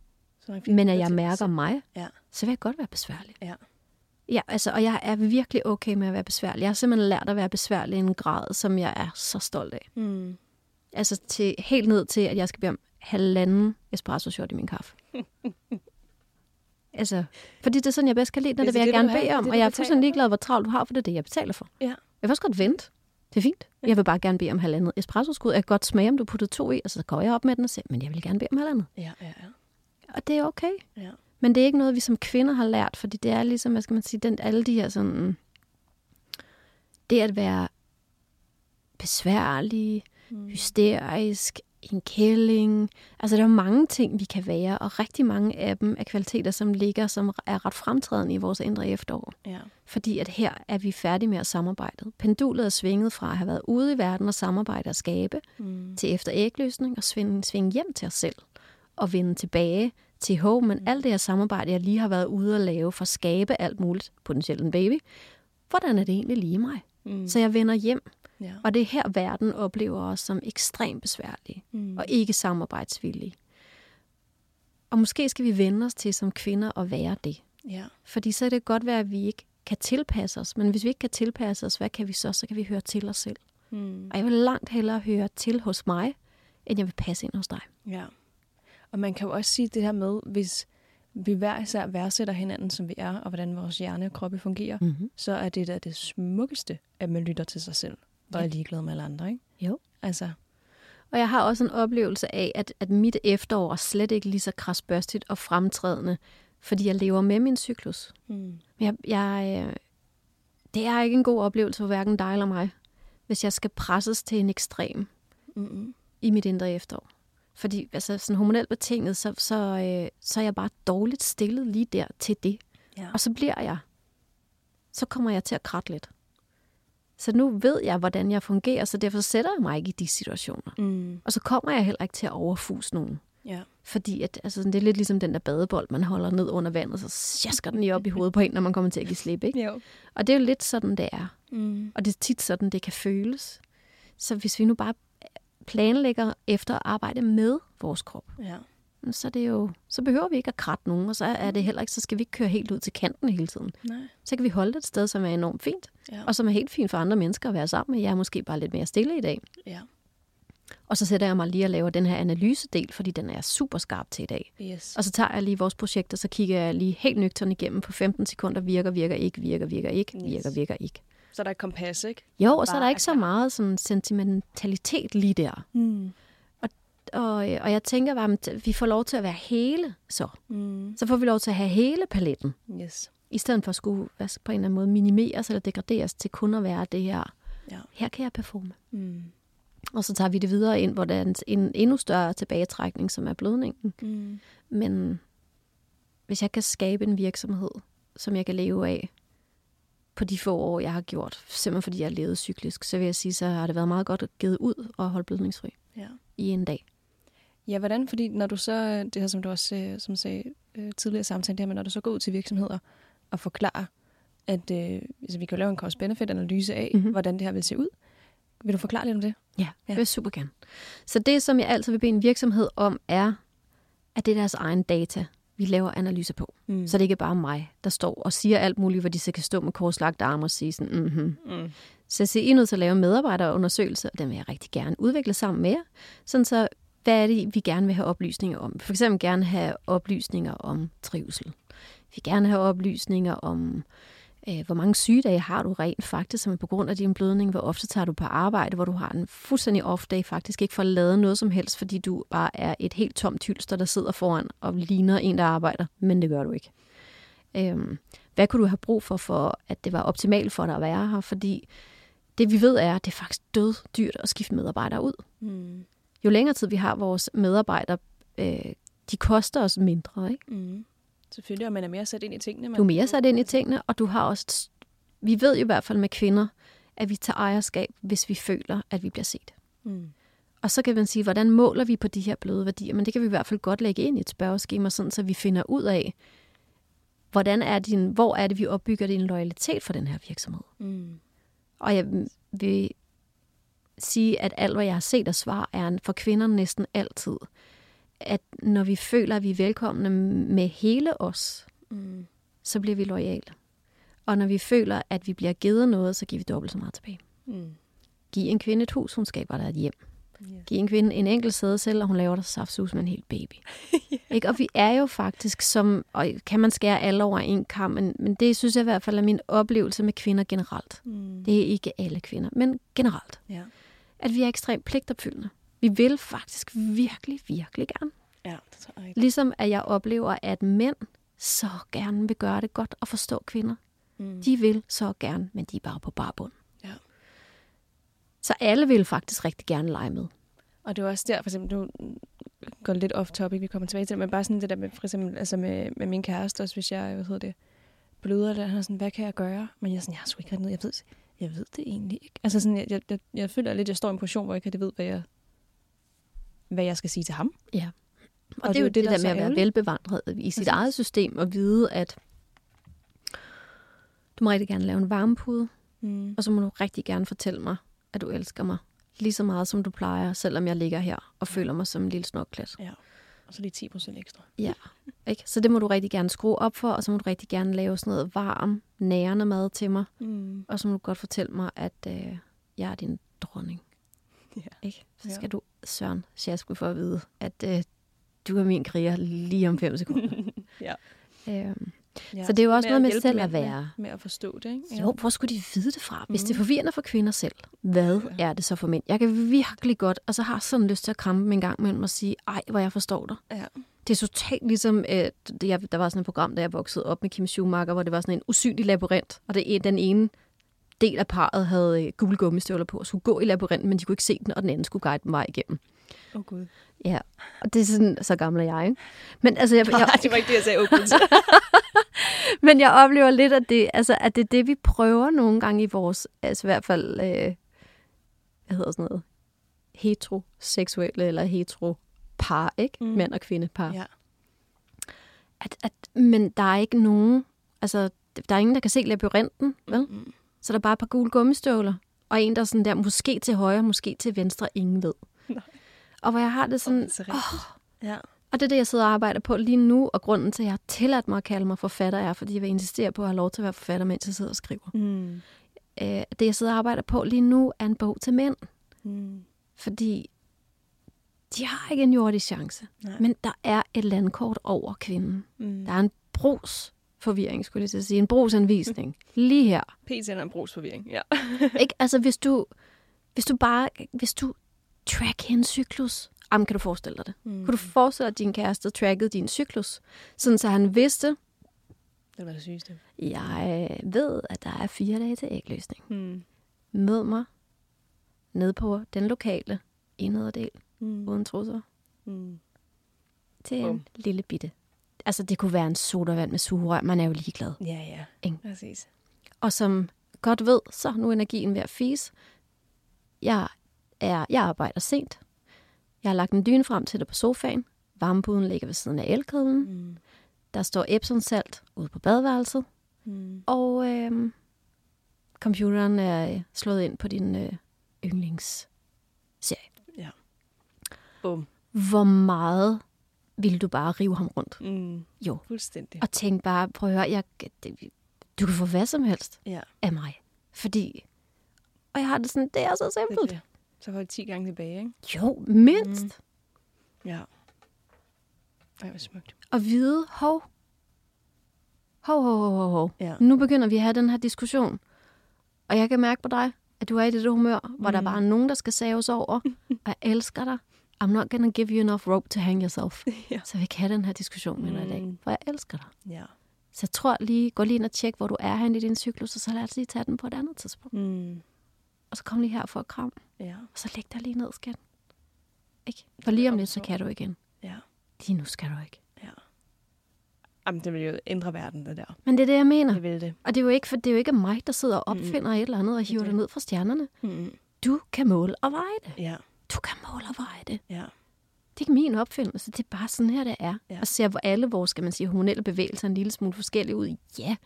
Så er men at jeg mærker mig, Ja. så vil jeg godt være besværlig. Ja. Ja, altså, og jeg er virkelig okay med at være besværlig. Jeg har simpelthen lært at være besværlig i en grad, som jeg er så stolt af. Mm. Altså til, helt ned til, at jeg skal bede om halvanden espresso shot i min kaffe. altså, fordi det er sådan, jeg bedst kan lide, når det, Det er vil jeg gerne bede om. det, Og jeg er fuldstændig ligeglad, hvor travlt du har, for det er det, jeg betaler for. Ja. Jeg vil også godt vente. Det er fint. Jeg vil bare gerne bede om halvandet espresso skud. Jeg kan godt smage, om du putter to i, og så går jeg op med den og siger, men jeg vil gerne bede om halvandet. Ja, ja, ja. Og det er okay. ja. Men det er ikke noget, vi som kvinder har lært, fordi det er ligesom, hvad skal man sige, den, alle de her sådan... Det at være besværlig, Mm. hysterisk, en kælling. Altså, der er mange ting, vi kan være, og rigtig mange af dem er kvaliteter, som ligger, som er ret fremtrædende i vores indre efterår. ja. Fordi at her er vi færdige med at samarbejde. Pendulet er svinget fra at have været ude i verden og samarbejde og skabe, Mm. til efter ægløsning og svinge, svinge hjem til os selv og vende tilbage til home. Men alt det her samarbejde, jeg lige har været ude og lave for at skabe alt muligt, potentielt en baby, hvordan er det egentlig lige mig? Mm. Så jeg vender hjem. Ja. Og det er her, verden oplever os som ekstremt besværlige mm. og ikke samarbejdsvillige. Og måske skal vi vende os til som kvinder at være det. Ja. Fordi så er det godt være, at vi ikke kan tilpasse os. Men hvis vi ikke kan tilpasse os, hvad kan vi så? Så kan vi høre til os selv. Mm. Og jeg vil langt hellere høre til hos mig, end jeg vil passe ind hos dig. Ja. Og man kan jo også sige det her med, hvis vi hver især værdsætter hinanden, som vi er, og hvordan vores hjerne og kroppe fungerer, mm-hmm. så er det da det smukkeste, at man lytter til sig selv, og er ligeglad med alle andre, ikke? Jo. Altså. Og jeg har også en oplevelse af, at, at mit efterår er slet ikke lige så krasbørstigt og fremtrædende, fordi jeg lever med min cyklus. Mm. Men jeg, jeg, øh, det er ikke en god oplevelse for hverken dig eller mig, hvis jeg skal presses til en ekstrem mm-hmm. i mit indre efterår. Fordi altså, sådan hormonelt betinget, så, så, øh, så er jeg bare dårligt stillet lige der til det. Ja. Og så bliver jeg. Så kommer jeg til at kratte lidt. Så nu ved jeg, hvordan jeg fungerer, så derfor sætter jeg mig ikke i de situationer. Mm. Og så kommer jeg heller ikke til at overfuse nogen. Ja. Fordi at, altså, det er lidt ligesom den der badebold, man holder ned under vandet, så sjasker den lige op i hovedet på en, når man kommer til at give slip. Ikke? Jo. Og det er jo lidt sådan, det er. Mm. Og det er tit sådan, det kan føles. Så hvis vi nu bare planlægger efter at arbejde med vores krop, ja. Så, det jo, så behøver vi ikke at kratte nogen, og så er det heller ikke, så skal vi ikke køre helt ud til kanten hele tiden. Nej. Så kan vi holde et sted, som er enormt fint, ja. og som er helt fint for andre mennesker at være sammen med. Jeg er måske bare lidt mere stille i dag. Ja. Og så sætter jeg mig lige og laver den her analysedel, fordi den er super skarp til i dag. Yes. Og så tager jeg lige vores projekt, og så kigger jeg lige helt nøgtern igennem på 15 sekunder. Virker, virker ikke, virker, virker ikke, yes. virker, virker ikke. Så er der et kompas, ikke? Jo, og så er der ikke så meget sådan sentimentalitet lige der. Mm. Og, og, og jeg tænker bare, at vi får lov til at være hele så. Mm. Så får vi lov til at have hele paletten. Yes. I stedet for at skulle hvad, på en eller anden måde minimeres eller degraderes til kun at være det her. Ja. Her kan jeg performe. Mm. Og så tager vi det videre ind, hvor der er en endnu større tilbagetrækning, som er blødningen. Mm. Men hvis jeg kan skabe en virksomhed, som jeg kan leve af, på de få år, jeg har gjort, simpelthen fordi jeg levet cyklisk, så vil jeg sige, så har det været meget godt at givet ud og holde blødningsfri ja. i en dag. Ja, hvordan? Fordi når du så, det her som du også øh, som sagde øh, tidligere samtale, det her, men når du så går ud til virksomheder og forklarer, at øh, altså, vi kan lave en cost-benefit-analyse af, mm-hmm. hvordan det her vil se ud, vil du forklare lidt om det? Ja, ja. det vil jeg super gerne. Så det, som jeg altid vil bede en virksomhed om, er, at det er deres egen data, vi laver analyser på. Mm. Så det er ikke bare mig, der står og siger alt muligt, hvor de så kan stå med korslagte arme og sige sådan, mm-hmm. mm. Så jeg siger, I er nødt til at lave medarbejderundersøgelser, og den vil jeg rigtig gerne udvikle sammen med jer. Sådan så, hvad er det, vi gerne vil have oplysninger om? For eksempel gerne have oplysninger om trivsel. Vi vil gerne have oplysninger om øh, hvor mange sygedage har du rent faktisk, som på grund af din blødning, hvor ofte tager du på arbejde, hvor du har en fuldstændig off-day, faktisk ikke får lavet noget som helst, fordi du bare er et helt tomt hylster, der sidder foran og ligner en, der arbejder, men det gør du ikke. Øhm, hvad kunne du have brug for, for at det var optimalt for dig at være her? Fordi det vi ved er, at det er faktisk død dyrt at skifte medarbejdere ud. Mm. Jo længere tid vi har vores medarbejdere, øh, de koster os mindre, ikke? Mm. Selvfølgelig, og man er mere sat ind i tingene. Man du er mere sat ind i tingene, og du har også... Vi ved jo i hvert fald med kvinder, at vi tager ejerskab, hvis vi føler, at vi bliver set. Mm. Og så kan man sige, hvordan måler vi på de her bløde værdier? Men det kan vi i hvert fald godt lægge ind i et spørgeskema, sådan så vi finder ud af, hvordan er din, hvor er det, vi opbygger din loyalitet for den her virksomhed. Mm. Og jeg vil sige, at alt, hvad jeg har set af svar, er for kvinder næsten altid at når vi føler, at vi er velkomne med hele os, mm. så bliver vi lojale. Og når vi føler, at vi bliver givet noget, så giver vi dobbelt så meget tilbage. Mm. Giv en kvinde et hus, hun skaber dig et hjem. Yes. Giv en kvinde en enkelt sæde selv, og hun laver dig saftsus med en helt baby. yeah. Ikke? Og vi er jo faktisk som, og kan man skære alle over en kamp, men, men det synes jeg i hvert fald er min oplevelse med kvinder generelt. Mm. Det er ikke alle kvinder, men generelt. Ja. At vi er ekstremt pligtopfyldende. Vi vil faktisk virkelig, virkelig gerne. Ja, det tror jeg. Ligesom at jeg oplever, at mænd så gerne vil gøre det godt og forstå kvinder. Mm. De vil så gerne, men de er bare på barbund. Ja. Så alle vil faktisk rigtig gerne lege med. Og det er også der, for eksempel, nu går lidt off topic, vi kommer tilbage til det, men bare sådan det der med, for eksempel, altså med, med min kæreste også, hvis jeg, hvad hedder det, bløder, der han er sådan, hvad kan jeg gøre? Men jeg er sådan, jeg har sgu ikke noget, jeg ved, jeg ved det egentlig ikke. Altså sådan, jeg, jeg, jeg, jeg føler lidt, jeg står i en position, hvor jeg ikke ved, hvad jeg, hvad jeg skal sige til ham. Ja. Og, og det er jo det, det der, der med at være velbevandret i sit Præcis. eget system og vide, at Du må rigtig gerne lave en varmepude, mm. og så må du rigtig gerne fortælle mig, at du elsker mig lige så meget, som du plejer, selvom jeg ligger her og føler mig som en lille snokklat. Ja, og så lige 10 procent ekstra. Ja, ikke? Så det må du rigtig gerne skrue op for, og så må du rigtig gerne lave sådan noget varm, nærende mad til mig. Mm. Og så må du godt fortælle mig, at øh, jeg er din dronning. Ja. Ikke? Så skal ja. du, Søren Sjaske, for at vide, at øh, du er min kriger lige om fem sekunder. ja. Øhm, Ja, så det er jo også noget med selv at være. Med, at forstå det, ikke? Ja. Jo, hvor skulle de vide det fra? Hvis mm. det er forvirrende for kvinder selv, hvad ja. er det så for mænd? Jeg kan virkelig godt, og så har sådan lyst til at kramme dem en gang imellem og sige, ej, hvor jeg forstår dig. Ja. Det er totalt ligesom, øh, det, der var sådan et program, da jeg voksede op med Kim Schumacher, hvor det var sådan en usynlig labyrint, og det den ene del af parret havde øh, gule gummistøvler på og skulle gå i labyrinten, men de kunne ikke se den, og den anden skulle guide dem vej igennem. Åh oh, gud. Ja, og det er sådan, så gammel er jeg, ikke? Men altså, jeg, jeg, det var ikke det, jeg sagde, oh, Men jeg oplever lidt, at det, altså, at det er det, vi prøver nogle gange i vores, altså i hvert fald, øh, hvad hedder sådan noget, heteroseksuelle eller hetero par, ikke? Mm. Mand og kvinde par. Ja. At, at, men der er ikke nogen, altså, der er ingen, der kan se labyrinten, vel? Mm. Så der er bare et par gule gummistøvler, og en, der er sådan der, måske til højre, måske til venstre, ingen ved. Nej. Og hvor jeg har det sådan, oh, det ja. Og det er det, jeg sidder og arbejder på lige nu, og grunden til, at jeg har tilladt mig at kalde mig forfatter, er, fordi jeg vil insistere på at have lov til at være forfatter, mens jeg sidder og skriver. Mm. Øh, det, jeg sidder og arbejder på lige nu, er en bog til mænd. Mm. Fordi de har ikke en jordisk chance. Nej. Men der er et landkort over kvinden. Mm. Der er en bros forvirring, skulle jeg sige. En brugsanvisning. Lige her. PC er en brugsforvirring, ja. ikke? Altså, hvis du, hvis du bare, hvis du track hendes cyklus, Jamen, kan du forestille dig det? Mm. Kan du forestille dig, at din kæreste trackede din cyklus, sådan så han vidste, det var det sygeste. Jeg ved, at der er fire dage til ægløsning. Mm. Mød mig ned på den lokale indederdel, mm. uden trusser. Mm. Til en um. lille bitte. Altså, det kunne være en sodavand med sugerør. Man er jo ligeglad. Ja, ja. Ikke? Præcis. Og som godt ved, så er nu energien ved at fise. Jeg, er, jeg arbejder sent. Jeg har lagt en dyne frem til dig på sofaen. Varmepuden ligger ved siden af elkedlen. Mm. Der står Epsom-salt ude på badeværelset. Mm. Og øh, computeren er øh, slået ind på din øh, yndlingsserie. Ja. Bum. Hvor meget vil du bare rive ham rundt? Mm. Jo. Fuldstændig. Og tænk bare, prøv at høre, jeg, det, du kan få hvad som helst ja. af mig. Fordi, og jeg har det sådan, det er så simpelt. Det så var det 10 gange tilbage, ikke? Jo, mindst. Mm. Ja. Ej, hvor smukt. Og vide, hov, hov, hov, hov, hov, hov. Ja. Nu begynder vi at have den her diskussion. Og jeg kan mærke på dig, at du er i det humør, mm. hvor der bare er nogen, der skal saves over. og jeg elsker dig. I'm not gonna give you enough rope to hang yourself. ja. Så vi kan have den her diskussion med dig mm. i dag. Mm. For jeg elsker dig. Ja. Så jeg tror lige, gå lige ind og tjek, hvor du er hen i din cyklus, og så lad os lige tage den på et andet tidspunkt. Mm. Og så kom lige her for at kram. Ja. Og så læg dig lige ned, skat. Ikke? For lige om lidt, så kan du igen. Ja. Lige nu skal du ikke. Ja. Jamen, det vil jo ændre verden, det der. Men det er det, jeg mener. Det vil det. Og det er jo ikke, for det er jo ikke mig, der sidder og opfinder mm. et eller andet og hiver det ned fra stjernerne. Mm. Du kan måle og veje det. Ja. Du kan måle og veje det. Ja. Det er ikke min opfindelse, det er bare sådan her, det er. Ja. Og ser alle vores, skal man sige, hormonelle bevægelser en lille smule forskellige ud. Ja,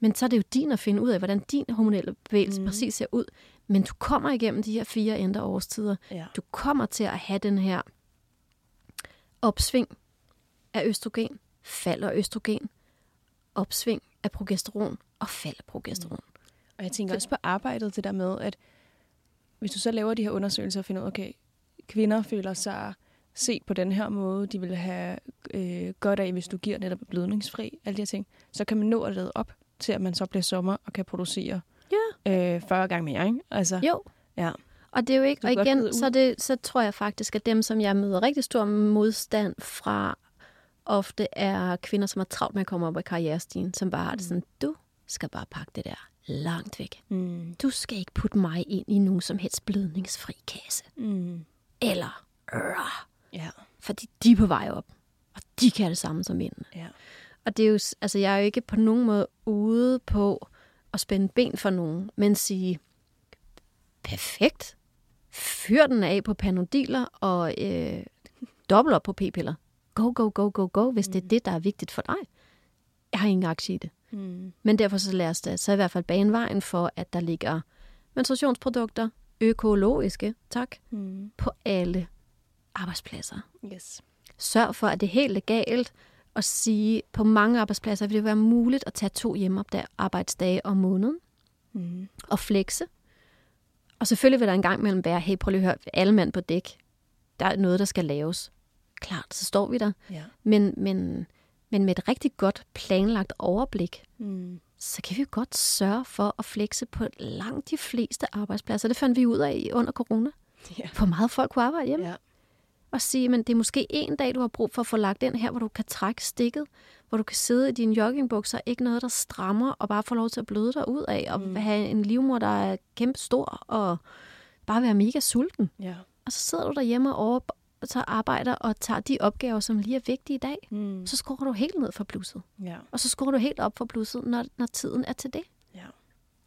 men så er det jo din at finde ud af, hvordan din hormonelle bevægelse mm. præcis ser ud. Men du kommer igennem de her fire indre årstider. Ja. Du kommer til at have den her opsving af østrogen, fald af østrogen, opsving af progesteron og fald af progesteron. Mm. Og jeg tænker også på arbejdet, det der med, at hvis du så laver de her undersøgelser og finder ud af, okay, kvinder føler sig set på den her måde, de vil have øh, godt af, hvis du giver netop blødningsfri, alle de her ting, så kan man nå at lade op til, at man så bliver sommer og kan producere. Øh, 40 gange mere, ikke? Altså, jo. Ja. Og det er jo ikke, og igen, så, det, så tror jeg faktisk, at dem, som jeg møder rigtig stor modstand fra, ofte er kvinder, som har travlt med at komme op i karrierestigen, som bare har det mm. sådan, du skal bare pakke det der langt væk. Mm. Du skal ikke putte mig ind i nogen som helst blødningsfri kasse. Mm. Eller, øh, ja. fordi de er på vej op, og de kan det samme som mændene. Ja. Og det er jo, altså jeg er jo ikke på nogen måde ude på at spænde ben for nogen, men sige, perfekt, fyr den af på panodiler og øh, dobbelt op på p-piller. Go, go, go, go, go, hvis mm. det er mm. det, der er vigtigt for dig. Jeg har ingen aktie i det. Mm. Men derfor så lad os da så i hvert fald bane vejen for, at der ligger menstruationsprodukter, økologiske, tak, mm. på alle arbejdspladser. Yes. Sørg for, at det er helt legalt at sige, på mange arbejdspladser vil det være muligt at tage to hjemmearbejdsdage om måneden mm. og flexe. Og selvfølgelig vil der engang mellem være, hey, prøv lige at høre, alle mand på dæk. Der er noget, der skal laves. Klart, så står vi der. Ja. Men, men, men med et rigtig godt planlagt overblik, mm. så kan vi godt sørge for at flexe på langt de fleste arbejdspladser. Det fandt vi ud af under corona. Ja. Hvor meget folk kunne arbejde hjemme. Ja og sige, men det er måske en dag, du har brug for at få lagt ind her, hvor du kan trække stikket, hvor du kan sidde i dine joggingbukser, ikke noget, der strammer, og bare få lov til at bløde dig ud af, og mm. have en livmor, der er kæmpe stor, og bare være mega sulten. Ja. Og så sidder du derhjemme og så arbejder og tager de opgaver, som lige er vigtige i dag. Mm. Så skruer du helt ned for blusset. Ja. Og så skruer du helt op for blusset, når, når tiden er til det. Ja.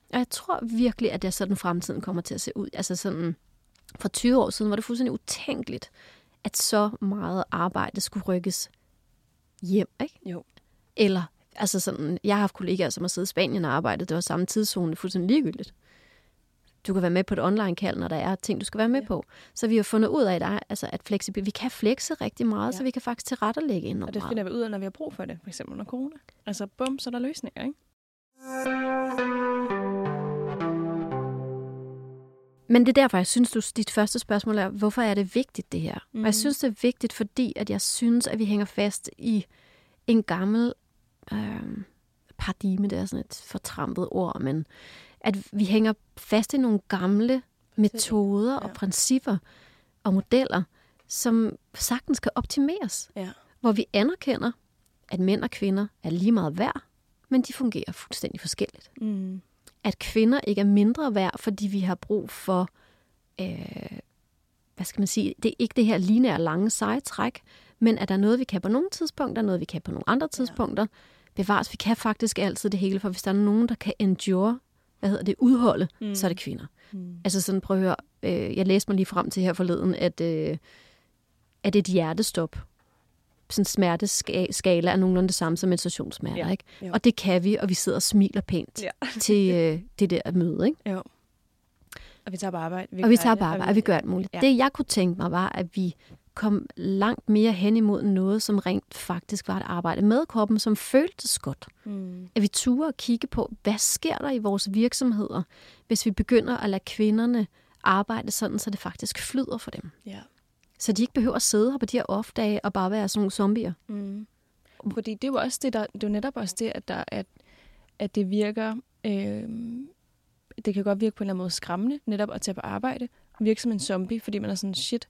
Og jeg tror virkelig, at det er sådan, fremtiden kommer til at se ud. Altså sådan, for 20 år siden var det fuldstændig utænkeligt, at så meget arbejde skulle rykkes hjem, ikke? Jo. Eller, altså sådan, jeg har haft kollegaer, som har siddet i Spanien og arbejdet, det var samme tidszone, fuldstændig ligegyldigt. Du kan være med på et online-kald, når der er ting, du skal være med ja. på. Så vi har fundet ud af, at, altså, at fleksibil, vi kan flexe rigtig meget, ja. så vi kan faktisk tilrettelægge enormt Og det finder vi ud af, når vi har brug for det, for eksempel under corona. Altså, bum, så er der løsninger, ikke? Men det er derfor, jeg synes, du, dit første spørgsmål er, hvorfor er det vigtigt, det her? Mm. Og jeg mm. synes, det er vigtigt, fordi at jeg synes, at vi hænger fast i en gammel øh, paradigme, det er sådan et fortrampet ord, men at vi hænger fast i nogle gamle metoder ja. og principper og modeller, som sagtens kan optimeres. Ja. Hvor vi anerkender, at mænd og kvinder er lige meget værd, men de fungerer fuldstændig forskelligt. Mm at kvinder ikke er mindre værd, fordi vi har brug for, øh, hvad skal man sige, det er ikke det her lineære lange seje træk, men at der er noget, vi kan på nogle tidspunkter, noget, vi kan på nogle andre tidspunkter. Ja. Bevares, vi kan faktisk altid det hele, for hvis der er nogen, der kan endure, hvad hedder det, udholde, mm. så er det kvinder. Mm. Altså sådan, prøv at høre, øh, jeg læste mig lige frem til her forleden, at, øh, at et hjertestop, sådan smerteskala er nogenlunde det samme som menstruationssmerter, ja. ikke? Jo. Og det kan vi, og vi sidder og smiler pænt ja. til øh, det der møde, ikke? Jo. Og vi tager på arbejde. Vi og vi tager på arbejde, og vi gør alt muligt. Ja. Det, jeg kunne tænke mig, var, at vi kom langt mere hen imod noget, som rent faktisk var et arbejde med kroppen, som føltes godt. Mm. At vi turde at kigge på, hvad sker der i vores virksomheder, hvis vi begynder at lade kvinderne arbejde sådan, så det faktisk flyder for dem. Ja. Så de ikke behøver at sidde her på de her off-dage og bare være sådan nogle zombier. Mm. Fordi det er jo også det, der, det er netop også det, at, der, at, at det virker, øh, det kan godt virke på en eller anden måde skræmmende, netop at tage på arbejde, virke som en zombie, fordi man er sådan, shit,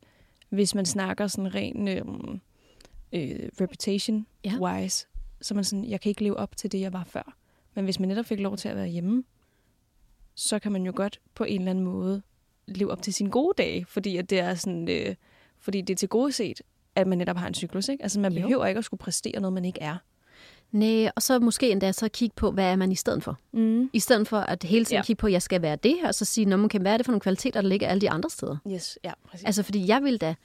hvis man snakker sådan ren øh, øh, reputation-wise, ja. så man sådan, jeg kan ikke leve op til det, jeg var før. Men hvis man netop fik lov til at være hjemme, så kan man jo godt på en eller anden måde leve op til sine gode dage, fordi at det er sådan, øh, fordi det er til gode set, at man netop har en cyklus. Ikke? Altså man jo. behøver ikke at skulle præstere noget, man ikke er. Nej, og så måske endda så kigge på, hvad er man i stedet for? Mm. I stedet for at hele tiden ja. kigge på, at jeg skal være det her, og så sige, når man kan være det for nogle kvaliteter, der ligger alle de andre steder. Yes, ja, præcis. Altså, fordi jeg vil da,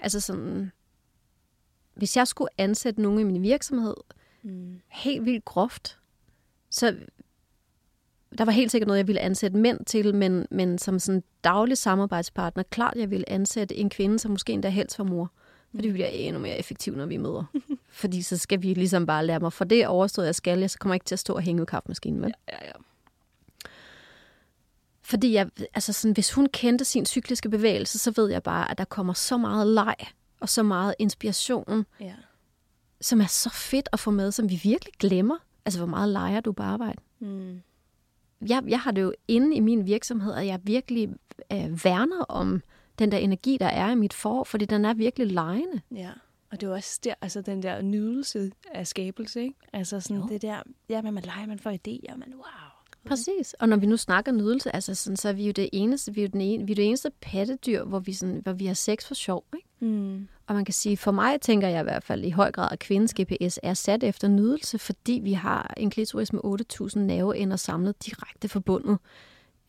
altså sådan, hvis jeg skulle ansætte nogen i min virksomhed, mm. helt vildt groft, så der var helt sikkert noget, jeg ville ansætte mænd til, men, men som sådan daglig samarbejdspartner, klart, jeg ville ansætte en kvinde, som måske endda helst var mor. For det bliver endnu mere effektivt, når vi møder. Fordi så skal vi ligesom bare lære mig, for det overstået jeg skal, jeg så kommer jeg ikke til at stå og hænge ud kaffemaskinen, vel? Ja, ja, ja. Fordi jeg, altså sådan, hvis hun kendte sin cykliske bevægelse, så ved jeg bare, at der kommer så meget leg og så meget inspiration, ja. som er så fedt at få med, som vi virkelig glemmer. Altså, hvor meget leger du på arbejde? Mm jeg, jeg har det jo inde i min virksomhed, at jeg virkelig øh, værner om den der energi, der er i mit for, fordi den er virkelig lejende. Ja, og det er også der, altså den der nydelse af skabelse, ikke? Altså sådan jo. det der, ja, men man leger, man får idéer, man wow. Præcis. Og når vi nu snakker nydelse, altså sådan, så er vi jo det eneste, vi er jo den ene, vi er det eneste pattedyr, hvor vi, sådan, hvor vi har sex for sjov, ikke? Mm. Og man kan sige, for mig tænker jeg i hvert fald i høj grad, at kvindens GPS er sat efter nydelse, fordi vi har en klitoris med 8.000 nerveender samlet direkte forbundet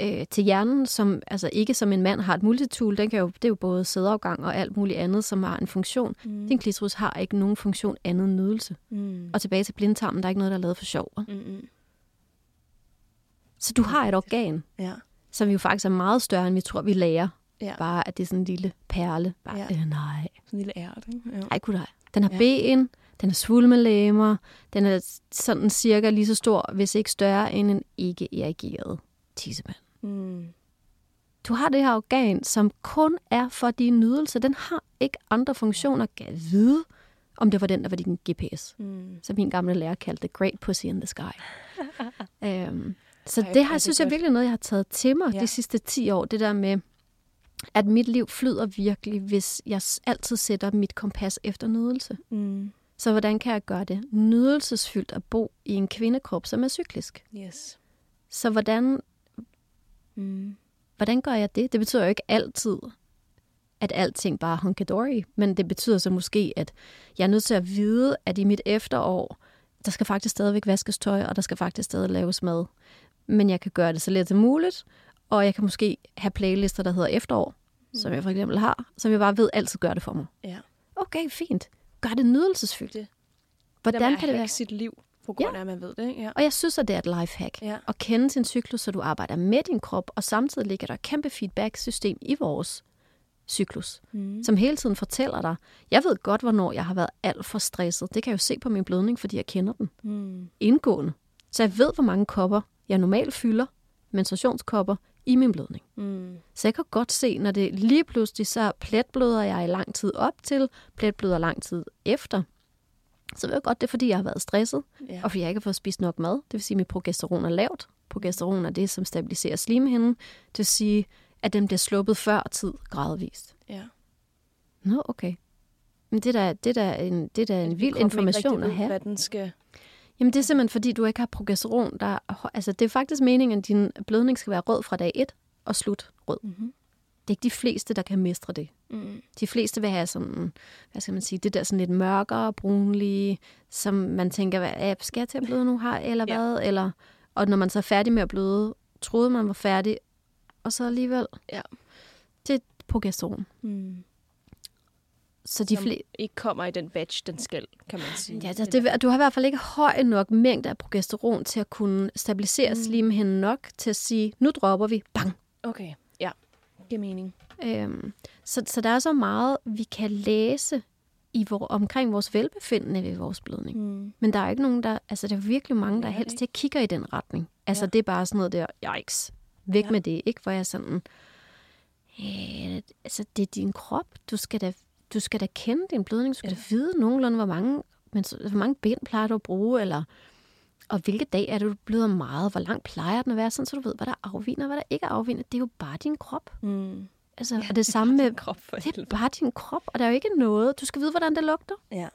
øh, til hjernen, som altså ikke som en mand har et multitool, den kan jo, det er jo både sædeafgang og alt muligt andet, som har en funktion. Mm. Din klitoris har ikke nogen funktion andet end nydelse. Mm. Og tilbage til blindtarmen, der er ikke noget, der er lavet for sjov. Mm-hmm. Så du har et organ, Ja. som jo faktisk er meget større, end vi tror, vi lærer. Ja. Bare at det er sådan en lille perle. Bare, Ja. øh, nej, Sådan en lille ært, ikke? Ja. ej gud nej. Den har Ja. ben, den er svulmelæmer, den er sådan cirka lige så stor, hvis ikke større end en ikke erigeret tissemand. Mm. Du har det her organ, som kun er for din nydelse. Den har ikke andre funktioner. Kan vide, om det var den, der var din GPS. Mm. Som min gamle lærer kaldte The Great Pussy in the Sky. øhm, så Ej, det har, er synes jeg virkelig noget, jeg har taget til mig Ja. de sidste 10 år. Det der med, at mit liv flyder virkelig, hvis jeg altid sætter mit kompas efter nydelse. Mm. Så hvordan kan jeg gøre det nydelsesfyldt at bo i en kvindekrop, som er cyklisk? Yes. Så hvordan, Mm. hvordan gør jeg det? Det betyder jo ikke altid, at alting bare hunky men det betyder så måske, at jeg er nødt til at vide, at i mit efterår, der skal faktisk stadigvæk vaskes tøj, og der skal faktisk stadig laves mad. Men jeg kan gøre det så let som muligt, og jeg kan måske have playlister, der hedder efterår, mm. som jeg for eksempel har, som jeg bare ved altid gør det for mig. Ja. Okay, fint. Gør det nydelsesfyldt. Det. Hvordan kan det være? sit liv, på grund af, at man ved det? Ja. Og jeg synes, at det er et lifehack. Ja. At kende sin cyklus, så du arbejder med din krop, og samtidig ligger der et kæmpe feedback-system i vores cyklus, Mm. som hele tiden fortæller dig, jeg ved godt, hvornår jeg har været alt for stresset. Det kan jeg jo se på min blødning, fordi jeg kender den Mm. indgående. Så jeg ved, hvor mange kopper jeg normalt fylder, menstruationskopper, i min blødning. Mm. Så jeg kan godt se, når det lige pludselig, så pletbløder jeg i lang tid op til, pletbløder lang tid efter. Så ved jeg godt, det er, fordi jeg har været stresset, Ja. og fordi jeg ikke har fået spist nok mad. Det vil sige, at mit progesteron er lavt. Progesteron er det, som stabiliserer slimhinden. Det vil sige, at den bliver sluppet før tid gradvist. ja. Nå, okay. Men det er da, det er da en, det er da en vild information at have. Hvad den skal... Jamen, det er simpelthen, fordi du ikke har progesteron. Der er, altså, det er faktisk meningen, at din blødning skal være rød fra dag 1 og slut rød. Mm-hmm. Det er ikke de fleste, der kan mestre det. Mm. De fleste vil have sådan, hvad skal man sige, det der sådan lidt mørkere, brunlige, som man tænker, hvad, er- skal jeg til at bløde nu her, eller Ja. hvad? Eller, og når man så er færdig med at bløde, troede man var færdig, og så alligevel, Ja. det er progesteron. Mm. Så de fleste, ikke kommer i den batch, den skal, kan man sige. ja, det, det, du har i hvert fald ikke høj nok mængde af progesteron til at kunne stabilisere Mm. slimhinden nok til at sige, nu dropper vi, bang. Okay, ja. Giver mening. Øhm, så, så der er så meget, vi kan læse i vor, omkring vores velbefindende ved vores blødning. Mm. Men der er ikke nogen, der... Altså, der er virkelig mange, der Ja, helst ikke. kigger i den retning. Altså, Ja. det er bare sådan noget der, yikes, væk Ja. med det, ikke? Hvor jeg sådan... Øh, altså, det er din krop. Du skal da, du skal da kende din blødning. Du skal Ja. da vide nogenlunde, hvor mange, men, hvor mange ben plejer du at bruge, eller... Og hvilke dag er det, du bløder meget? Hvor lang plejer den at være? Sådan, så du ved, hvad der er afvigende, og hvad der ikke er afvigende. Det er jo bare din krop. Mm. Altså, ja, og det samme med... krop for Det er bare din krop, og der er jo ikke noget... Du skal vide, hvordan det lugter. Ja.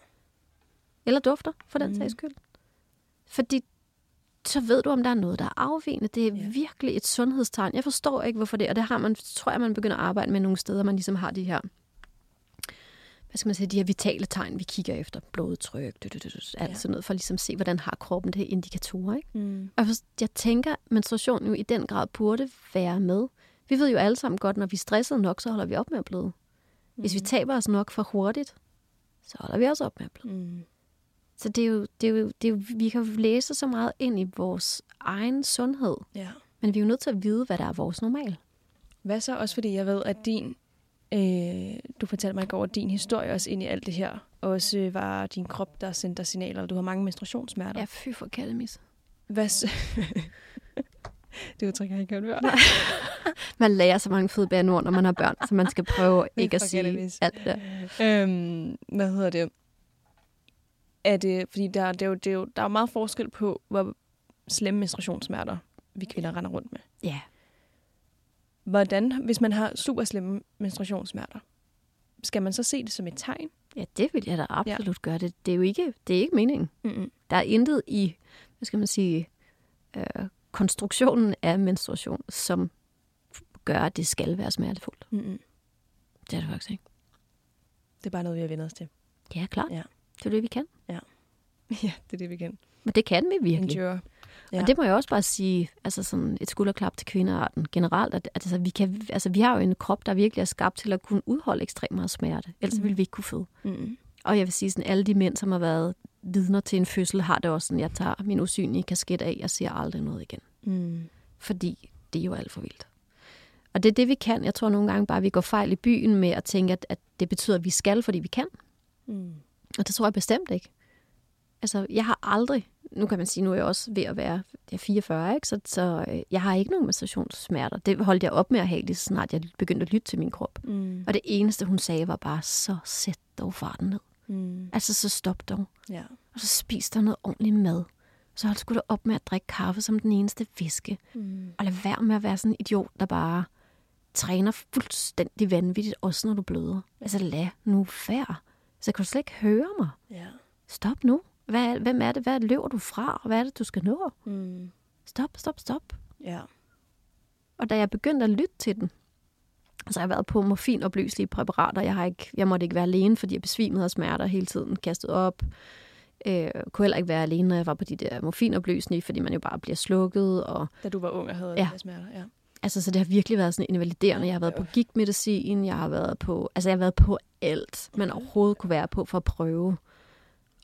Eller dufter, for den mm. sags skyld. Fordi så ved du, om der er noget, der er afvigende. Det er ja. virkelig et sundhedstegn. Jeg forstår ikke, hvorfor det Og det har man, tror jeg, man begynder at arbejde med nogle steder, man ligesom har de her hvad skal man sige, de her vitale tegn, vi kigger efter. Blodtryk, død, død, død, alt Ja. sådan noget, for ligesom at se, hvordan har kroppen det her indikatorer. Ikke? Mm. Og jeg tænker, at menstruation jo i den grad burde være med. Vi ved jo alle sammen godt, når vi er stresset nok, så holder vi op med at bløde. Hvis vi taber os nok for hurtigt, så holder vi også op med at bløde. Mm. Så det er jo, det er jo, det er jo, vi kan jo læse så meget ind i vores egen sundhed, Ja. men vi er jo nødt til at vide, hvad der er vores normal. Hvad så også, fordi jeg ved, at din... Øh, du fortalte mig i går, at din historie også ind i alt det her også øh, var din krop, der sendte dig signaler, og du har mange menstruationssmerter. Ja, fy for kattemis. Hvad så? det udtryk har jeg ikke hørt før. Man lærer så mange fede banord, når man har børn, så man skal prøve ikke at sige kattemis. alt det. Øhm, hvad hedder det? Er det, fordi der, det er jo, det er jo, der er jo meget forskel på, hvor slemme menstruationssmerter vi kvinder render rundt med. Ja. Hvordan, hvis man har super slemme menstruationssmerter, skal man så se det som et tegn? ja, det vil jeg da absolut ja. gøre. Det, det er jo ikke, det er ikke meningen. Mm-mm. Der er intet i, hvad skal man sige, øh, konstruktionen af menstruation, som gør, at det skal være smertefuldt. Mm-mm. Det er det faktisk ikke. Det er bare noget, vi har vendt os til. Ja, klart. Ja. Det er det, vi kan. ja, det er det, vi kan. Men det kan vi virkelig. Endure. Ja. Og det må jeg også bare sige, altså sådan et skulderklap til kvindearten generelt, at altså, vi, kan, altså, vi har jo en krop, der virkelig er skabt til at kunne udholde ekstremt meget smerte. Ellers mm. ville vi ikke kunne føde. Mm-mm. Og jeg vil sige, sådan alle de mænd, som har været vidner til en fødsel, har det også sådan, jeg tager min usynlige kasket af, og ser aldrig noget igen. Mm. fordi det er jo alt for vildt. Og det er det, vi kan. Jeg tror nogle gange bare, at vi går fejl i byen med at tænke, at, at det betyder, at vi skal, fordi vi kan. Mm. Og det tror jeg bestemt ikke. Altså, jeg har aldrig, nu kan man sige, nu er jeg også ved at være jeg er 44, ikke? Så, så øh, jeg har ikke nogen menstruationssmerter. Det holdt jeg op med at have, lige så snart jeg begyndte at lytte til min krop. Mm. Og det eneste, hun sagde, var bare, så sæt dog farten ned. Mm. Altså, så stop dog. Ja. Og så spis der noget ordentligt mad. Så hold sgu da op med at drikke kaffe som den eneste fiske. Mm. Og lad være med at være sådan en idiot, der bare træner fuldstændig vanvittigt, også når du bløder. Altså lad nu være. Så kan du slet ikke høre mig. Ja. Stop nu. Hvad, hvem er det? Hvad løber du fra? Og hvad er det, du skal nå? Mm. Stop, stop, stop. Ja. Og da jeg begyndte at lytte til den, så har jeg været på morfinopløselige præparater. Jeg, har ikke, jeg måtte ikke være alene, fordi jeg besvimede af smerter hele tiden, kastet op. Øh, kunne heller ikke være alene, når jeg var på de der morfinopløselige, fordi man jo bare bliver slukket. Og, da du var ung og havde ja. smerter, ja. Altså, så det har virkelig været sådan invaliderende. Jeg har været på gigmedicin, jeg har været på, altså jeg har været på alt, man overhovedet kunne være på for at prøve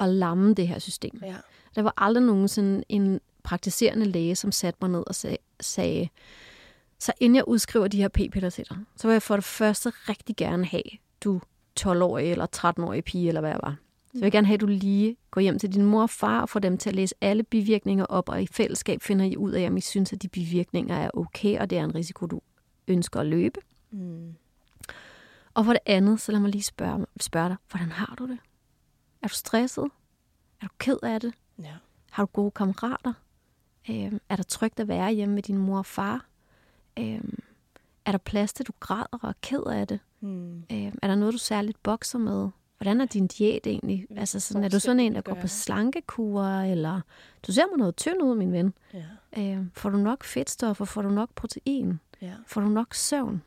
at lamme det her system. Ja. Der var aldrig nogensinde en praktiserende læge, som satte mig ned og sag, sagde, så inden jeg udskriver de her p-piller til dig, så vil jeg for det første rigtig gerne have, du 12-årig eller 13-årig pige, eller hvad jeg var. Så jeg vil gerne have, at du lige går hjem til din mor og far og får dem til at læse alle bivirkninger op, og i fællesskab finder I ud af, om I synes, at de bivirkninger er okay, og det er en risiko, du ønsker at løbe. Mm. Og for det andet, så lad mig lige spørge, spørge dig, hvordan har du det? Er du stresset? Er du ked af det? Ja. Har du gode kammerater? Øhm, er der trygt at være hjemme med din mor og far? Øhm, er der plads til, at du græder og er ked af det? Mm. Øhm, er der noget, du særligt bokser med? Hvordan er din diæt egentlig? Altså sådan, er du sådan en, der går på slankekur, eller du ser mig noget tynd ud, min ven. Ja. Øhm, får du nok fedtstoffer? Får du nok protein? Ja. Får du nok søvn?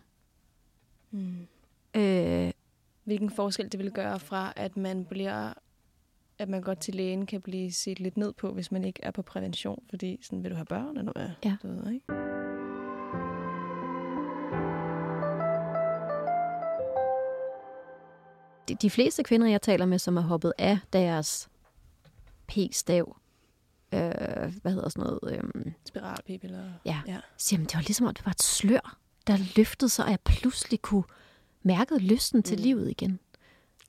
Mm. Øh, Hvilken forskel det vil gøre fra, at man bliver at man godt til lægen kan blive set lidt ned på, hvis man ikke er på prævention, fordi sådan, vil du have børn eller hvad? Ja. Du ved, ikke? De, de fleste kvinder, jeg taler med, som har hoppet af deres p-stav, øh, hvad hedder sådan noget? Øh, Spiral p-piller. Ja, ja. siger, men det var ligesom, at det var et slør, der løftede sig, og jeg pludselig kunne mærke lysten til mm. livet igen.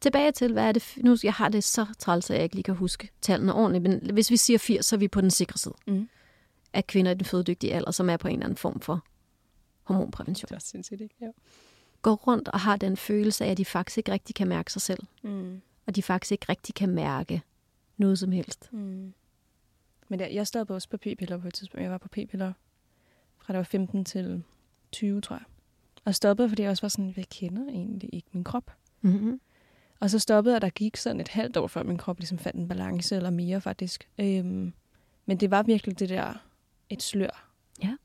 Tilbage til, hvad er det? Nu, jeg har det så træls, at jeg ikke lige kan huske tallene ordentligt, men hvis vi siger 80, så er vi på den sikre side. Mm. Af kvinder i den fødedygtige alder, som er på en eller anden form for hormonprævention. Det er sindssygt, ikke? Ja. Går rundt og har den følelse af, at de faktisk ikke rigtig kan mærke sig selv. Mm. Og de faktisk ikke rigtig kan mærke noget som helst. Mm. Men der, jeg stod også på p-piller på et tidspunkt. Jeg var på p-piller fra jeg var 15 til 20, tror jeg. Og stoppede, fordi jeg også var sådan, jeg kender egentlig ikke min krop. Mm-hmm. Og så stoppede og der gik sådan et halvt år, før min krop ligesom fandt en balance, eller mere faktisk. Øhm, men det var virkelig det der, et slør, ja.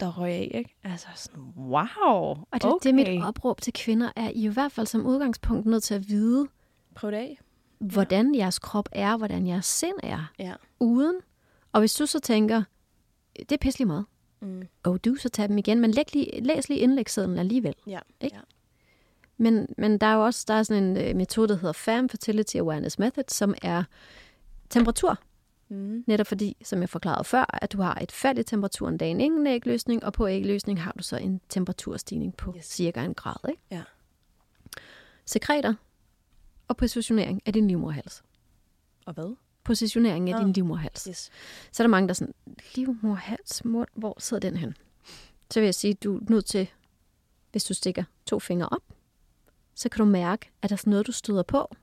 der røg af, ikke? Altså sådan, wow, Og det, okay. det mit opråb til kvinder er, I, i hvert fald som udgangspunkt nødt til at vide, Prøv det af. hvordan ja. jeres krop er, hvordan jeres sind er, ja. uden. Og hvis du så tænker, det er pisselig meget, mm. go do, så tag dem igen, men læg lige, læs lige indlægssedlen alligevel. Ja. Ikke? Ja. Men, men der er jo også der er sådan en øh, metode, der hedder FAM, Fertility Awareness Method, som er temperatur. Mm. Netop fordi, som jeg forklarede før, at du har et færdigt temperatur en dag inden ægløsning, og på ægløsning har du så en temperaturstigning på yes. cirka en grad. Ikke? Ja. Sekreter og positionering af din livmorhals. Og hvad? Positionering af oh. din livmorhals. Yes. Så er der mange, der er sådan, livmorhals, hvor sidder den hen? Så vil jeg sige, du er nødt til, hvis du stikker to fingre op, så kan du mærke, at der er noget, du støder på.